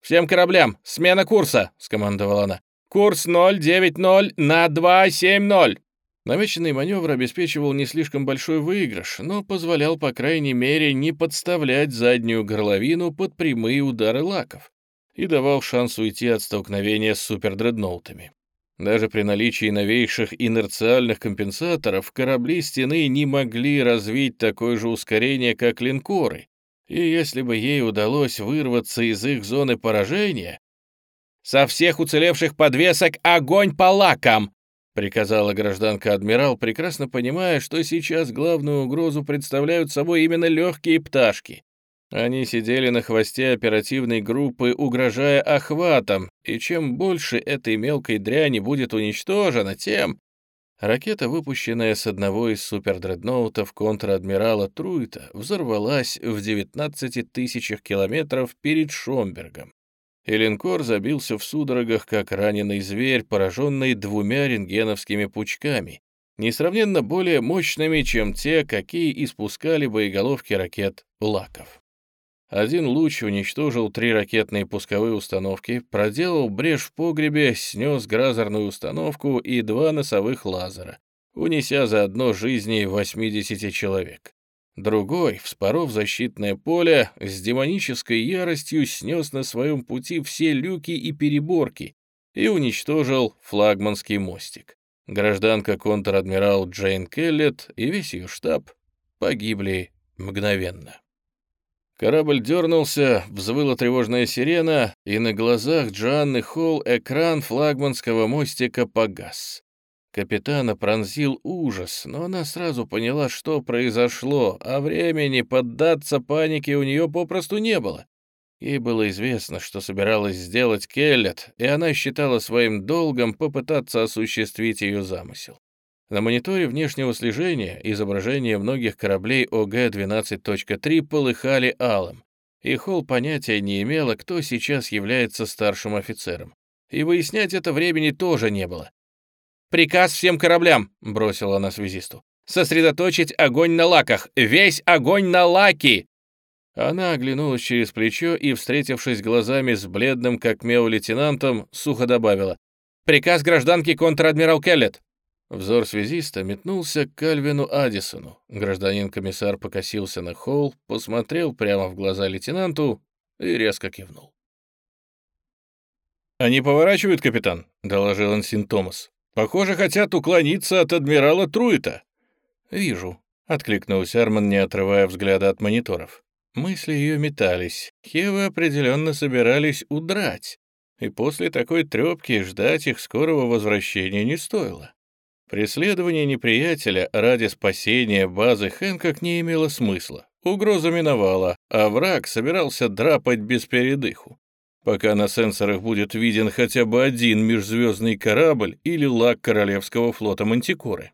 «Всем кораблям! Смена курса!» — скомандовала она. «Курс 090 на 270!» Намеченный маневр обеспечивал не слишком большой выигрыш, но позволял, по крайней мере, не подставлять заднюю горловину под прямые удары лаков и давал шанс уйти от столкновения с супердредноутами. Даже при наличии новейших инерциальных компенсаторов корабли стены не могли развить такое же ускорение, как линкоры, и если бы ей удалось вырваться из их зоны поражения... «Со всех уцелевших подвесок огонь по лакам!» — приказала гражданка-адмирал, прекрасно понимая, что сейчас главную угрозу представляют собой именно легкие пташки, они сидели на хвосте оперативной группы, угрожая охватом, и чем больше этой мелкой дряни будет уничтожено, тем... Ракета, выпущенная с одного из супердредноутов контр-адмирала Труита, взорвалась в 19 тысячах километров перед Шомбергом. И линкор забился в судорогах, как раненый зверь, пораженный двумя рентгеновскими пучками, несравненно более мощными, чем те, какие испускали боеголовки ракет «Лаков». Один луч уничтожил три ракетные пусковые установки, проделал брешь в погребе, снес гразерную установку и два носовых лазера, унеся заодно жизни 80 человек. Другой, вспоров защитное поле, с демонической яростью снес на своем пути все люки и переборки и уничтожил флагманский мостик. Гражданка контр-адмирал Джейн Келлет и весь ее штаб погибли мгновенно. Корабль дернулся, взвыла тревожная сирена, и на глазах Джоанны Холл экран флагманского мостика погас. Капитана пронзил ужас, но она сразу поняла, что произошло, а времени поддаться панике у нее попросту не было. Ей было известно, что собиралась сделать Келлет, и она считала своим долгом попытаться осуществить ее замысел. На мониторе внешнего слежения изображения многих кораблей ОГ-12.3 полыхали алым, и Холл понятия не имела, кто сейчас является старшим офицером. И выяснять это времени тоже не было. «Приказ всем кораблям!» — бросила она связисту. «Сосредоточить огонь на лаках! Весь огонь на лаки!» Она оглянулась через плечо и, встретившись глазами с бледным, как мел лейтенантом, сухо добавила. «Приказ гражданки контр-адмирал Келлет!» Взор связиста метнулся к Кальвину Аддисону. Гражданин-комиссар покосился на холл, посмотрел прямо в глаза лейтенанту и резко кивнул. «Они поворачивают, капитан», — доложил Ансин Томас. «Похоже, хотят уклониться от адмирала Труита». «Вижу», — откликнулся Арман, не отрывая взгляда от мониторов. Мысли ее метались. Хевы определенно собирались удрать, и после такой трепки ждать их скорого возвращения не стоило. Преследование неприятеля ради спасения базы Хэнкок не имело смысла. Угроза миновала, а враг собирался драпать без передыху. Пока на сенсорах будет виден хотя бы один межзвездный корабль или лак Королевского флота Мантикоры.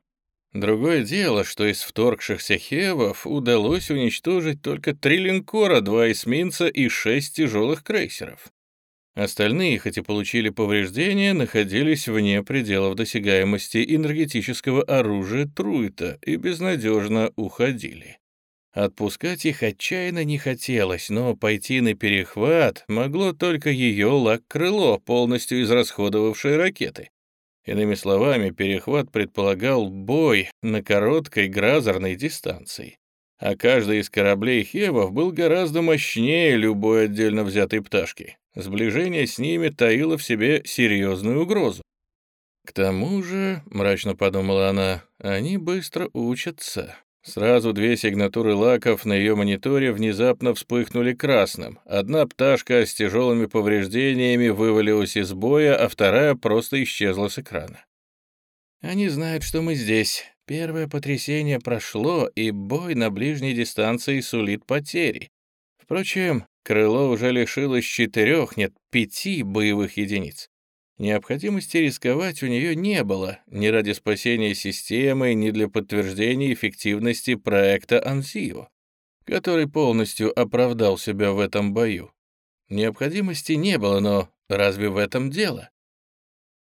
Другое дело, что из вторгшихся хевов удалось уничтожить только три линкора, два эсминца и шесть тяжелых крейсеров. Остальные, хоть и получили повреждения, находились вне пределов досягаемости энергетического оружия Труита и безнадежно уходили. Отпускать их отчаянно не хотелось, но пойти на перехват могло только ее лак-крыло, полностью израсходовавшее ракеты. Иными словами, перехват предполагал бой на короткой гразерной дистанции. А каждый из кораблей Хевов был гораздо мощнее любой отдельно взятой пташки. Сближение с ними таило в себе серьезную угрозу. К тому же, мрачно подумала она, они быстро учатся. Сразу две сигнатуры лаков на ее мониторе внезапно вспыхнули красным. Одна пташка с тяжелыми повреждениями вывалилась из боя, а вторая просто исчезла с экрана. «Они знают, что мы здесь. Первое потрясение прошло, и бой на ближней дистанции сулит потери. Впрочем, крыло уже лишилось четырех, нет, пяти боевых единиц. Необходимости рисковать у нее не было ни ради спасения системы, ни для подтверждения эффективности проекта Анзио, который полностью оправдал себя в этом бою. Необходимости не было, но разве в этом дело?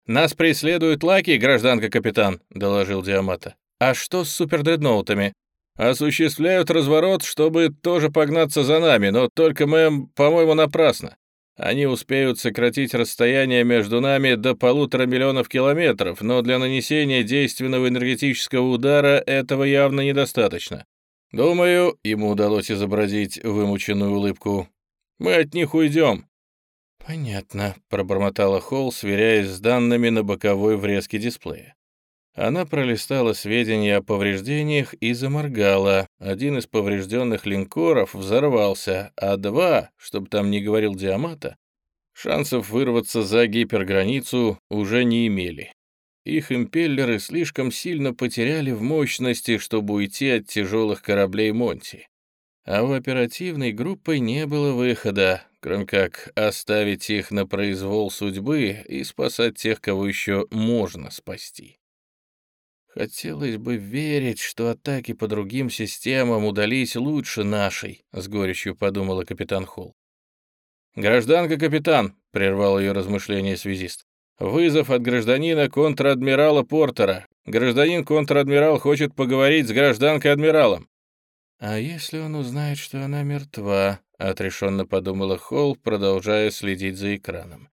«Нас преследуют лаки, гражданка-капитан», — доложил Диамата. «А что с супердредноутами?» «Осуществляют разворот, чтобы тоже погнаться за нами, но только, мэм, по-моему, напрасно. Они успеют сократить расстояние между нами до полутора миллионов километров, но для нанесения действенного энергетического удара этого явно недостаточно. Думаю, ему удалось изобразить вымученную улыбку. Мы от них уйдем. «Понятно», — пробормотала Холл, сверяясь с данными на боковой врезке дисплея. Она пролистала сведения о повреждениях и заморгала. Один из поврежденных линкоров взорвался, а два, чтобы там не говорил Диамата, шансов вырваться за гиперграницу уже не имели. Их импеллеры слишком сильно потеряли в мощности, чтобы уйти от тяжелых кораблей Монти. А у оперативной группы не было выхода, кроме как оставить их на произвол судьбы и спасать тех, кого еще можно спасти. Хотелось бы верить, что атаки по другим системам удались лучше нашей, с горечью подумала капитан Холл. «Гражданка-капитан», — прервал ее размышление связист, «вызов от гражданина контр-адмирала Портера. Гражданин контр-адмирал хочет поговорить с гражданкой-адмиралом». «А если он узнает, что она мертва?» — отрешенно подумала Холл, продолжая следить за экраном.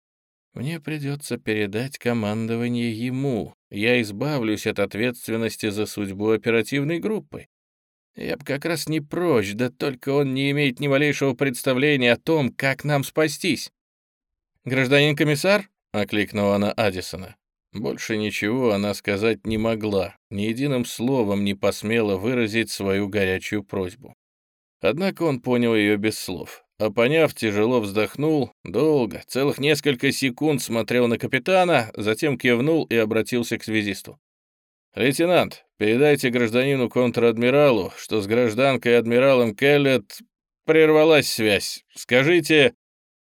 «Мне придется передать командование ему, я избавлюсь от ответственности за судьбу оперативной группы. Я бы как раз не прочь, да только он не имеет ни малейшего представления о том, как нам спастись. «Гражданин комиссар?» — окликнула она Аддисона. Больше ничего она сказать не могла, ни единым словом не посмела выразить свою горячую просьбу. Однако он понял ее без слов а поняв, тяжело вздохнул, долго, целых несколько секунд смотрел на капитана, затем кивнул и обратился к связисту. «Лейтенант, передайте гражданину контр-адмиралу, что с гражданкой адмиралом Келлет прервалась связь. Скажите...»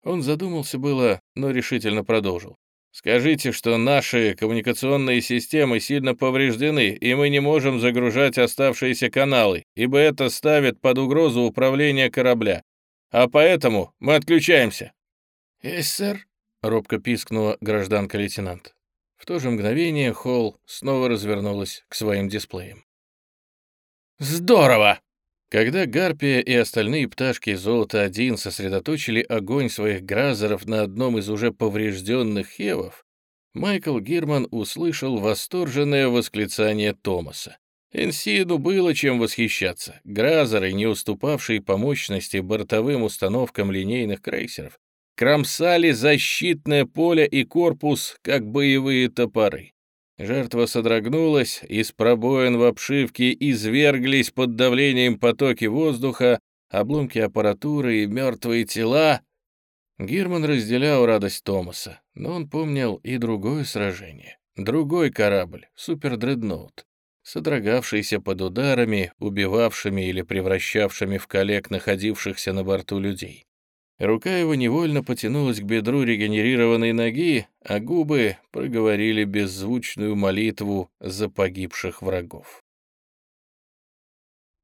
Он задумался было, но решительно продолжил. «Скажите, что наши коммуникационные системы сильно повреждены, и мы не можем загружать оставшиеся каналы, ибо это ставит под угрозу управление корабля а поэтому мы отключаемся». «Есть, сэр», — робко пискнула гражданка-лейтенант. В то же мгновение Холл снова развернулась к своим дисплеям. «Здорово!» Когда Гарпия и остальные пташки Золота-1 сосредоточили огонь своих гразеров на одном из уже поврежденных хевов, Майкл Гирман услышал восторженное восклицание Томаса. Энсиду было чем восхищаться. Гразеры, не уступавшие по мощности бортовым установкам линейных крейсеров, кромсали защитное поле и корпус, как боевые топоры. Жертва содрогнулась, из пробоин в обшивке изверглись под давлением потоки воздуха, обломки аппаратуры и мертвые тела. Герман разделял радость Томаса, но он помнил и другое сражение. Другой корабль, супердредноут содрогавшийся под ударами, убивавшими или превращавшими в коллег находившихся на борту людей. Рука его невольно потянулась к бедру регенерированной ноги, а губы проговорили беззвучную молитву за погибших врагов.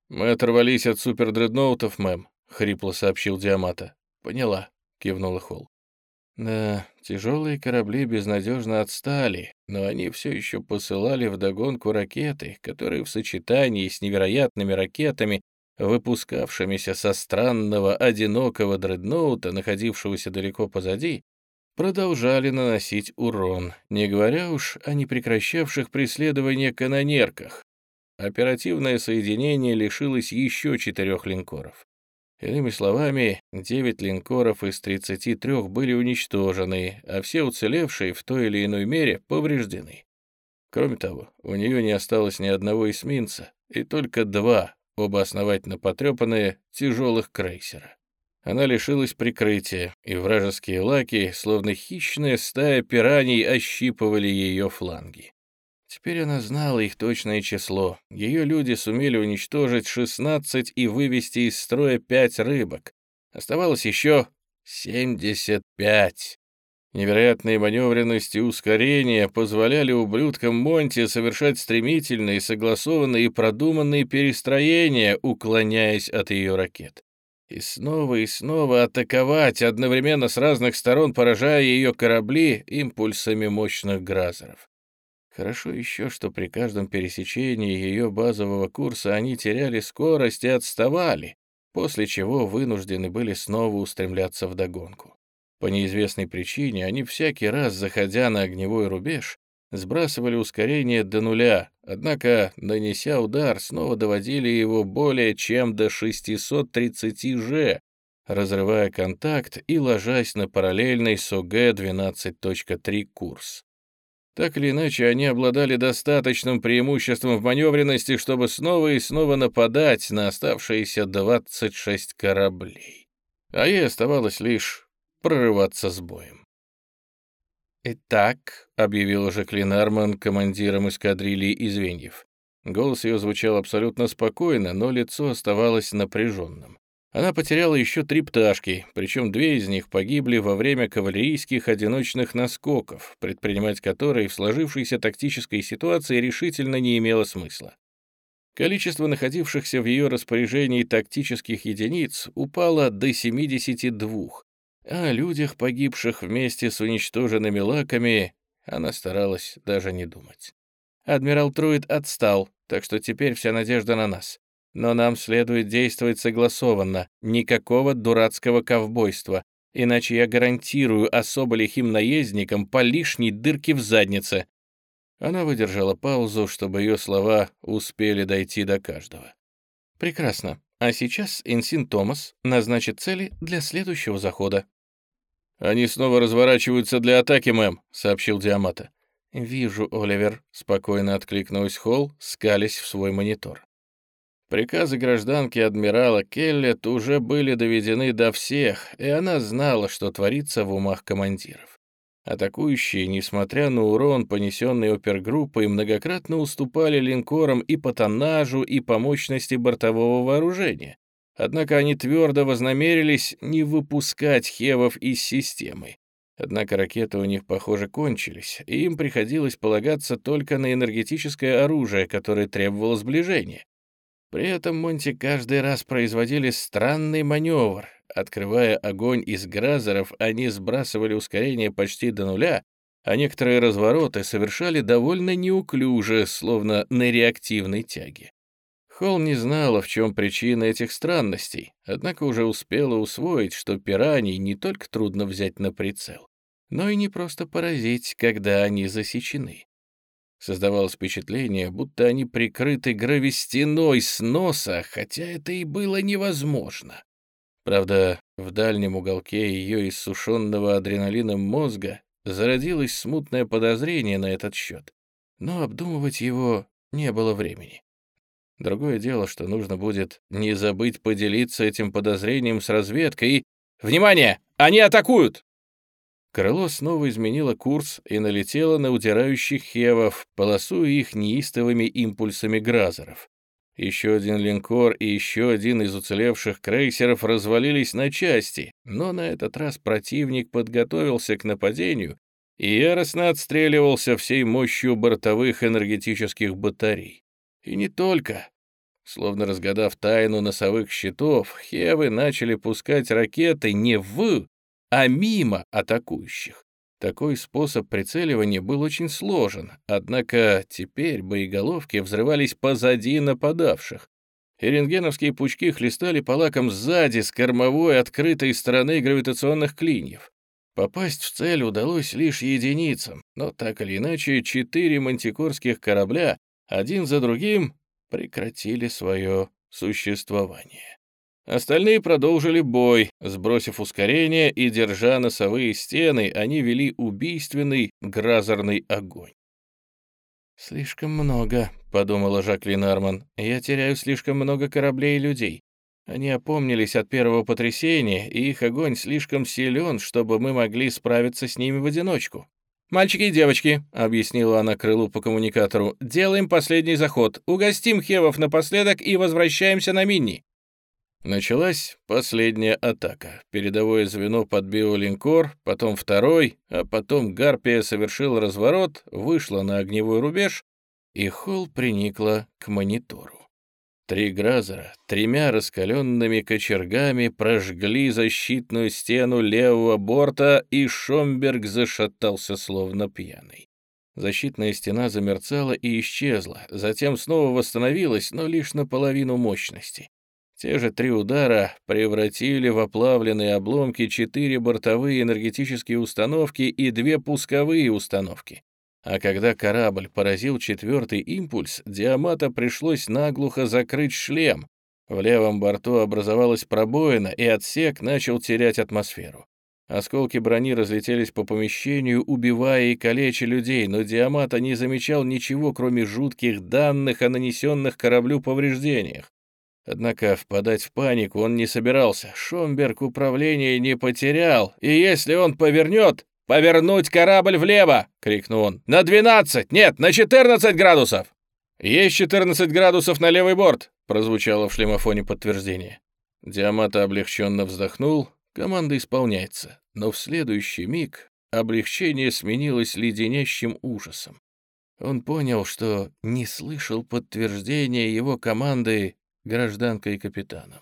«Мы оторвались от супердредноутов, мэм», — хрипло сообщил Диамата. «Поняла», — кивнула Холл. Да, тяжелые корабли безнадежно отстали, но они все еще посылали вдогонку ракеты, которые в сочетании с невероятными ракетами, выпускавшимися со странного одинокого дредноута, находившегося далеко позади, продолжали наносить урон, не говоря уж о непрекращавших преследования канонерках. Оперативное соединение лишилось еще четырех линкоров. Иными словами, 9 линкоров из 33 были уничтожены, а все уцелевшие в той или иной мере повреждены. Кроме того, у нее не осталось ни одного эсминца, и только два, оба основательно потрепанные, тяжелых крейсера. Она лишилась прикрытия, и вражеские лаки, словно хищная стая пираний, ощипывали ее фланги. Теперь она знала их точное число. Ее люди сумели уничтожить 16 и вывести из строя 5 рыбок. Оставалось еще 75. Невероятные маневренность и ускорение позволяли ублюдкам Монти совершать стремительные, согласованные и продуманные перестроения, уклоняясь от ее ракет. И снова и снова атаковать, одновременно с разных сторон поражая ее корабли импульсами мощных гразеров. Хорошо еще, что при каждом пересечении ее базового курса они теряли скорость и отставали, после чего вынуждены были снова устремляться в догонку. По неизвестной причине они всякий раз, заходя на огневой рубеж, сбрасывали ускорение до нуля, однако, нанеся удар, снова доводили его более чем до 630 же, разрывая контакт и ложась на параллельный СОГ-12.3 курс. Так или иначе, они обладали достаточным преимуществом в маневренности, чтобы снова и снова нападать на оставшиеся 26 кораблей. А ей оставалось лишь прорываться с боем. «Итак», — объявил Жаклин Арман командиром эскадрильи и звеньев. Голос ее звучал абсолютно спокойно, но лицо оставалось напряженным. Она потеряла еще три пташки, причем две из них погибли во время кавалерийских одиночных наскоков, предпринимать которые в сложившейся тактической ситуации решительно не имело смысла. Количество находившихся в ее распоряжении тактических единиц упало до 72, а о людях, погибших вместе с уничтоженными лаками, она старалась даже не думать. Адмирал Труид отстал, так что теперь вся надежда на нас. Но нам следует действовать согласованно, никакого дурацкого ковбойства, иначе я гарантирую особо лихим наездникам по лишней дырке в заднице». Она выдержала паузу, чтобы ее слова успели дойти до каждого. «Прекрасно. А сейчас Инсин Томас назначит цели для следующего захода». «Они снова разворачиваются для атаки, мэм», — сообщил Диамата. «Вижу, Оливер», — спокойно откликнулась Холл, скались в свой монитор. Приказы гражданки адмирала Келлет уже были доведены до всех, и она знала, что творится в умах командиров. Атакующие, несмотря на урон, понесенный опергруппой, многократно уступали линкорам и по тоннажу, и по мощности бортового вооружения. Однако они твердо вознамерились не выпускать хевов из системы. Однако ракеты у них, похоже, кончились, и им приходилось полагаться только на энергетическое оружие, которое требовало сближения. При этом Монти каждый раз производили странный маневр. Открывая огонь из гразеров, они сбрасывали ускорение почти до нуля, а некоторые развороты совершали довольно неуклюже, словно на реактивной тяге. Холл не знала, в чем причина этих странностей, однако уже успела усвоить, что пираний не только трудно взять на прицел, но и не просто поразить, когда они засечены. Создавалось впечатление, будто они прикрыты гравистиной с носа, хотя это и было невозможно. Правда, в дальнем уголке ее иссушенного адреналином мозга зародилось смутное подозрение на этот счет, но обдумывать его не было времени. Другое дело, что нужно будет не забыть поделиться этим подозрением с разведкой и... «Внимание! Они атакуют!» Крыло снова изменило курс и налетело на удирающих хевов, полосуя их неистовыми импульсами гразеров. Еще один линкор и еще один из уцелевших крейсеров развалились на части, но на этот раз противник подготовился к нападению и яростно отстреливался всей мощью бортовых энергетических батарей. И не только. Словно разгадав тайну носовых щитов, хевы начали пускать ракеты не в, а мимо атакующих. Такой способ прицеливания был очень сложен, однако теперь боеголовки взрывались позади нападавших. И рентгеновские пучки хлестали по лакам сзади с кормовой открытой стороны гравитационных клиньев. Попасть в цель удалось лишь единицам, но так или иначе четыре мантикорских корабля один за другим прекратили свое существование. Остальные продолжили бой, сбросив ускорение и держа носовые стены, они вели убийственный гразерный огонь. «Слишком много», — подумала Жаклин Арман. «Я теряю слишком много кораблей и людей. Они опомнились от первого потрясения, и их огонь слишком силен, чтобы мы могли справиться с ними в одиночку. «Мальчики и девочки», — объяснила она крылу по коммуникатору, — «делаем последний заход, угостим Хевов напоследок и возвращаемся на Минни». Началась последняя атака. Передовое звено подбило линкор, потом второй, а потом Гарпия совершил разворот, вышла на огневой рубеж, и Холл приникла к монитору. Три гразера тремя раскаленными кочергами прожгли защитную стену левого борта, и Шомберг зашатался словно пьяный. Защитная стена замерцала и исчезла, затем снова восстановилась, но лишь наполовину мощности. Те же три удара превратили в оплавленные обломки четыре бортовые энергетические установки и две пусковые установки. А когда корабль поразил четвертый импульс, Диамата пришлось наглухо закрыть шлем. В левом борту образовалась пробоина, и отсек начал терять атмосферу. Осколки брони разлетелись по помещению, убивая и калеча людей, но Диамата не замечал ничего, кроме жутких данных о нанесенных кораблю повреждениях. Однако впадать в панику он не собирался. Шомберг управление не потерял, и если он повернет, «Повернуть корабль влево!» — крикнул он. «На 12! Нет, на 14 градусов!» «Есть 14 градусов на левый борт!» — прозвучало в шлемофоне подтверждение. Диамата облегченно вздохнул. Команда исполняется. Но в следующий миг облегчение сменилось леденящим ужасом. Он понял, что не слышал подтверждения его команды гражданкой и капитаном.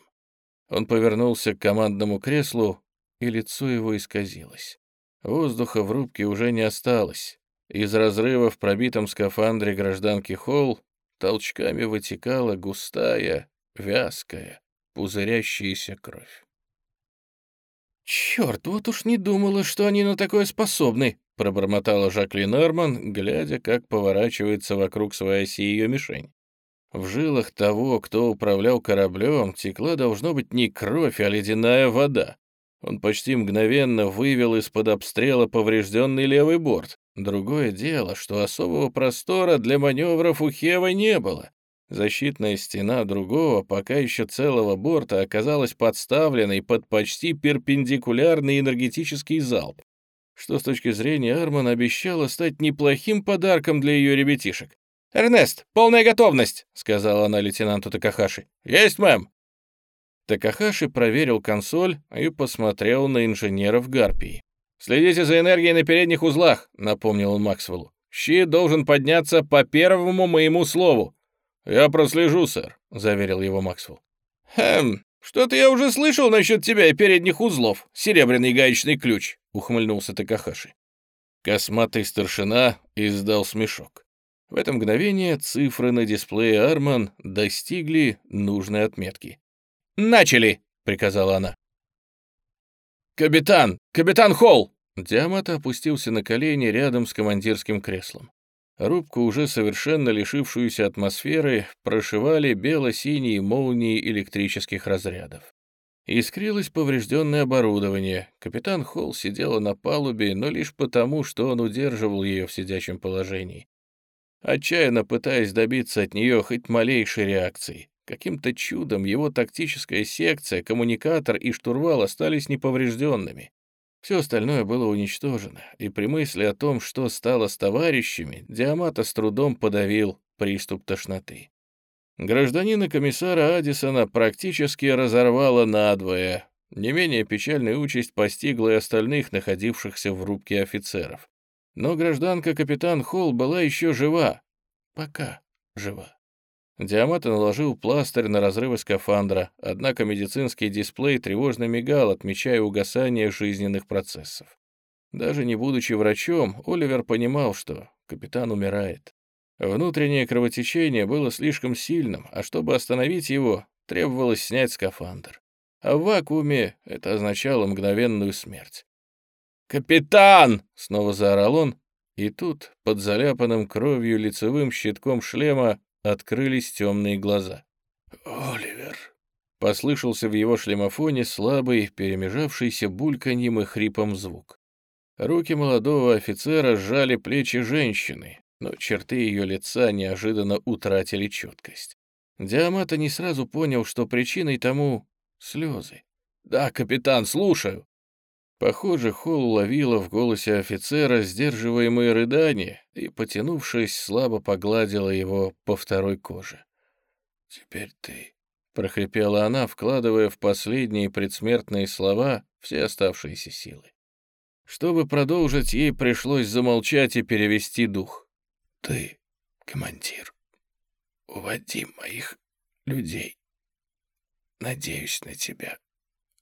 Он повернулся к командному креслу, и лицо его исказилось. Воздуха в рубке уже не осталось. Из разрыва в пробитом скафандре гражданки Холл толчками вытекала густая, вязкая, пузырящаяся кровь. «Черт, вот уж не думала, что они на такое способны», — пробормотала Жаклин Норман, глядя, как поворачивается вокруг своей оси ее мишень. В жилах того, кто управлял кораблем, текла, должно быть, не кровь, а ледяная вода. Он почти мгновенно вывел из-под обстрела поврежденный левый борт. Другое дело, что особого простора для маневров у Хева не было. Защитная стена другого, пока еще целого борта, оказалась подставленной под почти перпендикулярный энергетический залп, что с точки зрения Арман обещало стать неплохим подарком для ее ребятишек. «Эрнест, полная готовность!» — сказала она лейтенанту Такахаши. «Есть, мэм!» Такахаши проверил консоль и посмотрел на инженеров Гарпии. «Следите за энергией на передних узлах», — напомнил он Максвеллу. «Щит должен подняться по первому моему слову». «Я прослежу, сэр», — заверил его Максвелл. «Хм, что-то я уже слышал насчет тебя и передних узлов. Серебряный гаечный ключ», — ухмыльнулся Такахаши. Косматый старшина издал смешок. В это мгновение цифры на дисплее Арман достигли нужной отметки. «Начали!» — приказала она. «Капитан! Капитан Холл!» Диамат опустился на колени рядом с командирским креслом. Рубку, уже совершенно лишившуюся атмосферы, прошивали бело-синие молнии электрических разрядов. Искрилось поврежденное оборудование. Капитан Холл сидела на палубе, но лишь потому, что он удерживал ее в сидячем положении, отчаянно пытаясь добиться от нее хоть малейшей реакции. Каким-то чудом его тактическая секция, коммуникатор и штурвал остались неповрежденными. Все остальное было уничтожено, и при мысли о том, что стало с товарищами, Диамата с трудом подавил приступ тошноты. Гражданина комиссара Аддисона практически разорвало надвое. Не менее печальная участь постигла и остальных, находившихся в рубке офицеров. Но гражданка-капитан Холл была еще жива. Пока жива. Диамата наложил пластырь на разрывы скафандра, однако медицинский дисплей тревожно мигал, отмечая угасание жизненных процессов. Даже не будучи врачом, Оливер понимал, что капитан умирает. Внутреннее кровотечение было слишком сильным, а чтобы остановить его, требовалось снять скафандр. А в вакууме это означало мгновенную смерть. «Капитан!» — снова заорал он, и тут, под заляпанным кровью лицевым щитком шлема, открылись темные глаза. «Оливер!» — послышался в его шлемофоне слабый, перемежавшийся бульканьем и хрипом звук. Руки молодого офицера сжали плечи женщины, но черты ее лица неожиданно утратили четкость. Диамата не сразу понял, что причиной тому — слезы. «Да, капитан, слушаю!» Похоже, Холл уловила в голосе офицера сдерживаемые рыдания и, потянувшись, слабо погладила его по второй коже. «Теперь ты», — прохрипела она, вкладывая в последние предсмертные слова все оставшиеся силы. Чтобы продолжить, ей пришлось замолчать и перевести дух. «Ты, командир, уводи моих людей. Надеюсь на тебя,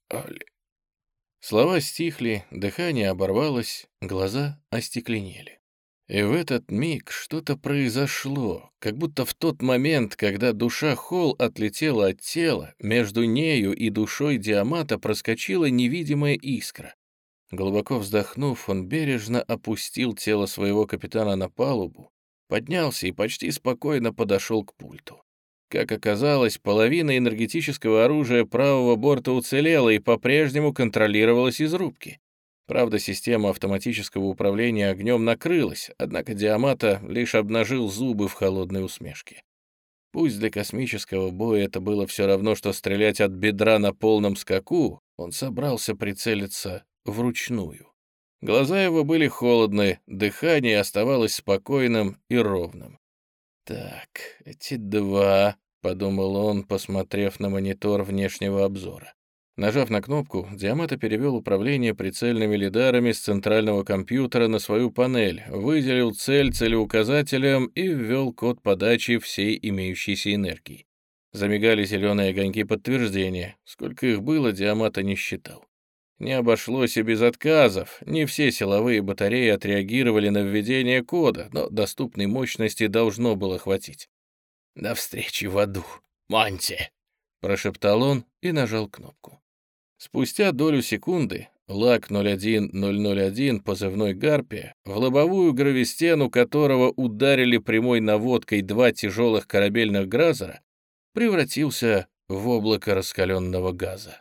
Оли». Слова стихли, дыхание оборвалось, глаза остекленели. И в этот миг что-то произошло, как будто в тот момент, когда душа Холл отлетела от тела, между нею и душой Диамата проскочила невидимая искра. Глубоко вздохнув, он бережно опустил тело своего капитана на палубу, поднялся и почти спокойно подошел к пульту. Как оказалось, половина энергетического оружия правого борта уцелела и по-прежнему контролировалась из рубки. Правда, система автоматического управления огнем накрылась, однако Диамата лишь обнажил зубы в холодной усмешке. Пусть для космического боя это было все равно, что стрелять от бедра на полном скаку, он собрался прицелиться вручную. Глаза его были холодны, дыхание оставалось спокойным и ровным. «Так, эти два...» — подумал он, посмотрев на монитор внешнего обзора. Нажав на кнопку, Диамата перевел управление прицельными лидарами с центрального компьютера на свою панель, выделил цель целеуказателем и ввел код подачи всей имеющейся энергии. Замигали зеленые огоньки подтверждения. Сколько их было, Диамата не считал. Не обошлось и без отказов. Не все силовые батареи отреагировали на введение кода, но доступной мощности должно было хватить. «До встречи в аду, Монти!» — прошептал он и нажал кнопку. Спустя долю секунды лак 01001, позывной «Гарпия», в лобовую гравистену которого ударили прямой наводкой два тяжелых корабельных «Гразера», превратился в облако раскаленного газа.